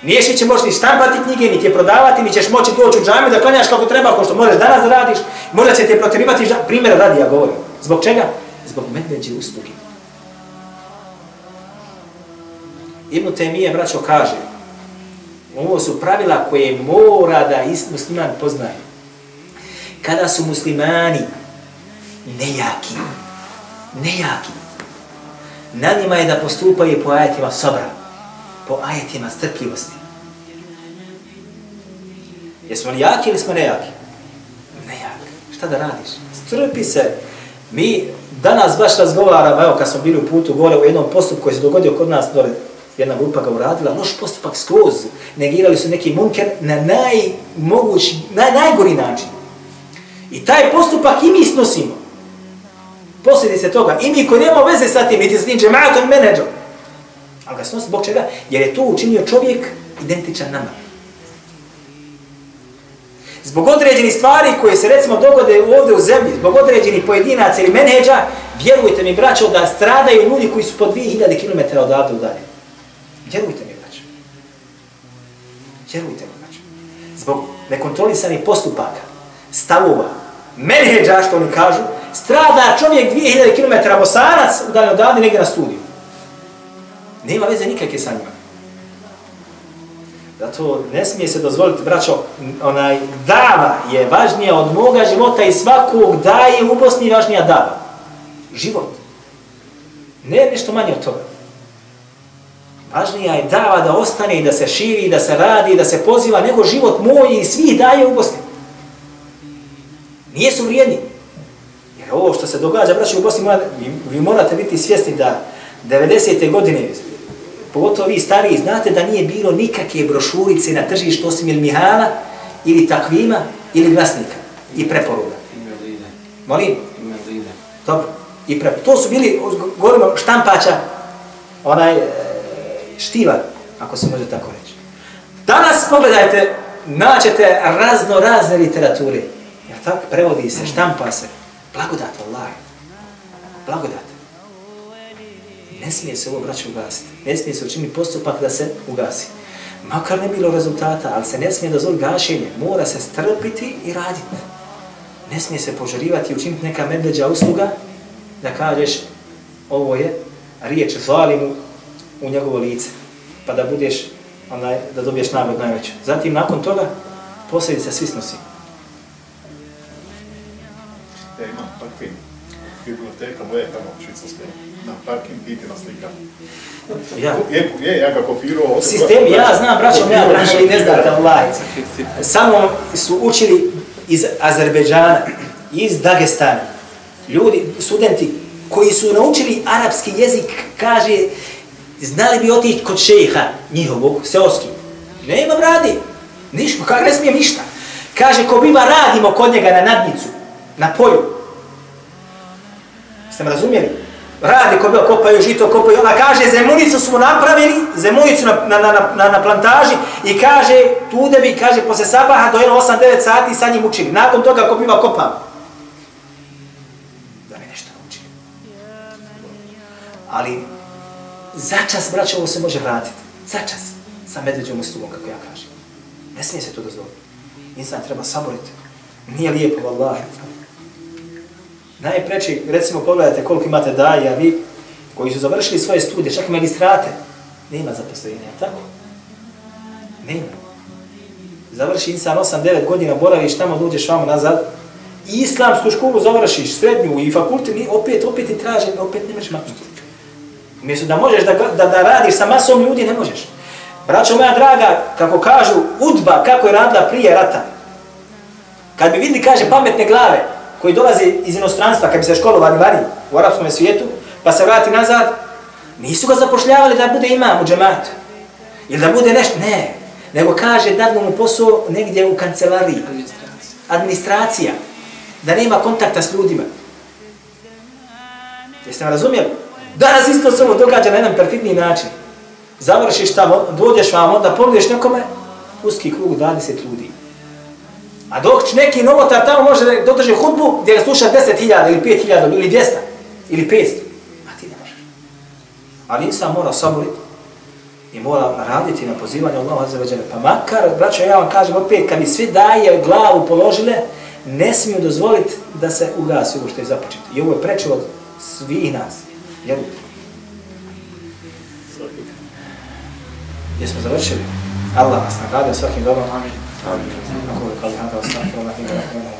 Niješ ni će moći ni štampati knjige, ni će prodavati, ni ćeš moći doći u džamiju da klanjaš kako treba, ako što možeš danas da radiš, možda će te protirivati, ža... primjera radi ja govorim. Zbog čega? Zbog medveđe usluge. Ibn Temije, braćo, kaže, ovo su pravila koje mora da musliman poznaje. Kada su muslimani nejaki, nejaki, na njima je da postupaju po ajetima sabra, po ajetima strpljivosti. Jesmo li jaki ili smo nejaki? Nejaki. Šta da radiš? Strpi se. Mi danas baš razgovaramo, evo kad smo bili u putu gore u jednom postupku koji se dogodio kod nas dole, jedna grupa ga uradila, loš postupak skroz, negirali su neki munker na najmogući, naj, najgori način. I taj postupak i mi snosimo. Posljedice toga, i mi koji nema veze sa tim, niti s njim džematom menedžom. Ali ga snosi, zbog čega? Jer je to učinio čovjek identičan nama. Zbog određenih stvari koje se recimo dogode ovdje u zemlji, zbog određenih pojedinaca ili menedža, vjerujte mi, braćo, da stradaju ljudi koji su po 2000 km odavde udalje. Vjerujte mi, braćo. Vjerujte mi, braćo. Zbog nekontrolisanih postupaka, stavova, menedža, što oni kažu, strada čovjek 2000 km bosanac udalje odavde negdje na studiju. Nema veze nikakve sa njima. Zato ne smije se dozvoliti, braćo, onaj dava je važnija od moga života i svakog daje u Bosni važnija dava. Život. Ne nešto manje od toga. Važnija je dava da ostane i da se širi, da se radi, da se poziva, nego život moj i svi daje u Bosni. Nije su vrijedni. Jer ovo što se događa, braćo, u Bosni, vi morate biti svjesni da 90. godine pogotovo vi stariji, znate da nije bilo nikakve brošurice na tržištu osim ili Mihana, ili takvima, ili glasnika i preporuga. Molim? Dobro. I pre... To su bili, govorimo, štampača, onaj e, štiva, ako se može tako reći. Danas pogledajte, naćete razno razne literature. Ja tako, prevodi se, štampa se. Blagodat, Allah. Blagodat. Ne smije se ovo braće ugasiti. Ne smije se učiniti postupak da se ugasi. Makar ne bilo rezultata, ali se ne smije dozvoliti gašenje. Mora se strpiti i raditi. Ne smije se požarivati i učiniti neka medveđa usluga da kažeš ovo je riječ zvalimu u njegovo lice. Pa da budeš, onaj, da dobiješ nagrod najveću. Zatim, nakon toga, posljedice svi snosi. Ja imam takvi biblioteka moja tamo u Švicarskoj na parking piti na slika. Ja. Je, je, ja ga kopirao. Sistem, ja znam, braćo moja, braćo i ne znate, Allah. Samo su učili iz Azerbejdžana, iz Dagestana, ljudi, studenti koji su naučili arapski jezik, kaže, znali bi otići kod šeha njihovog, seoski. Ne imam radi. Ništa, kako ne smijem ništa. Kaže, ko biva radimo kod njega na nadnicu, na polju. Ste me razumijeli? Radi ko bio kopaju žito, kopaju, ona kaže zemunicu smo napravili, zemunicu na, na, na, na, na plantaži i kaže tu da bi, kaže, posle sabaha do 8-9 sati sa njim učili. Nakon toga ko biva kopam. Da mi nešto nauči. Ali začas, braće, ovo se može vratiti. Začas. Sa medveđom uslugom, kako ja kažem. Ne smije se to dozvoliti. Insan treba saboriti. Nije lijepo, vallahi najpreći, recimo pogledajte koliko imate daja vi koji su završili svoje studije, čak i magistrate, nema zaposlenja, tako? Nema. Završi insan 8-9 godina, boraviš tamo, dođeš vamo nazad, i islamsku školu završiš, srednju i fakultet, i opet, opet ti traže, opet ne možeš maknuti. Umjesto da možeš da, da, da radiš sa masom ljudi, ne možeš. Braćo moja draga, kako kažu, udba, kako je radila prije rata, kad bi vidi kaže, pametne glave, koji dolaze iz inostranstva, kad bi se školovali vani u arapskom svijetu, pa se vrati nazad, nisu ga zapošljavali da bude imam u džematu. Ili da bude nešto, ne. Nego kaže da mu posao negdje u kancelariji. Administracija. Da nema kontakta s ljudima. Jeste me razumijeli? Danas isto se ovo događa na jedan perfidni način. Završiš tamo, dođeš vamo, da pogledeš nekome, uski krug 20 ljudi. A dok neki novotar tamo može da dotrži hudbu gdje ga sluša 10.000 ili 5.000 ili 200 ili 500. A ti ne možeš. Ali insan mora saboriti i mora raditi na pozivanje Allaha za veđene. Pa makar, braćo, ja vam kažem opet, kad bi svi daje glavu položile, ne smiju dozvoliti da se ugasi ovo što je započeto. I ovo je preče od svih nas. Vjerujte. Jesmo završili? Allah nas nagradio svakim dobrom. Amin. こういう方々をスタッフをなければ。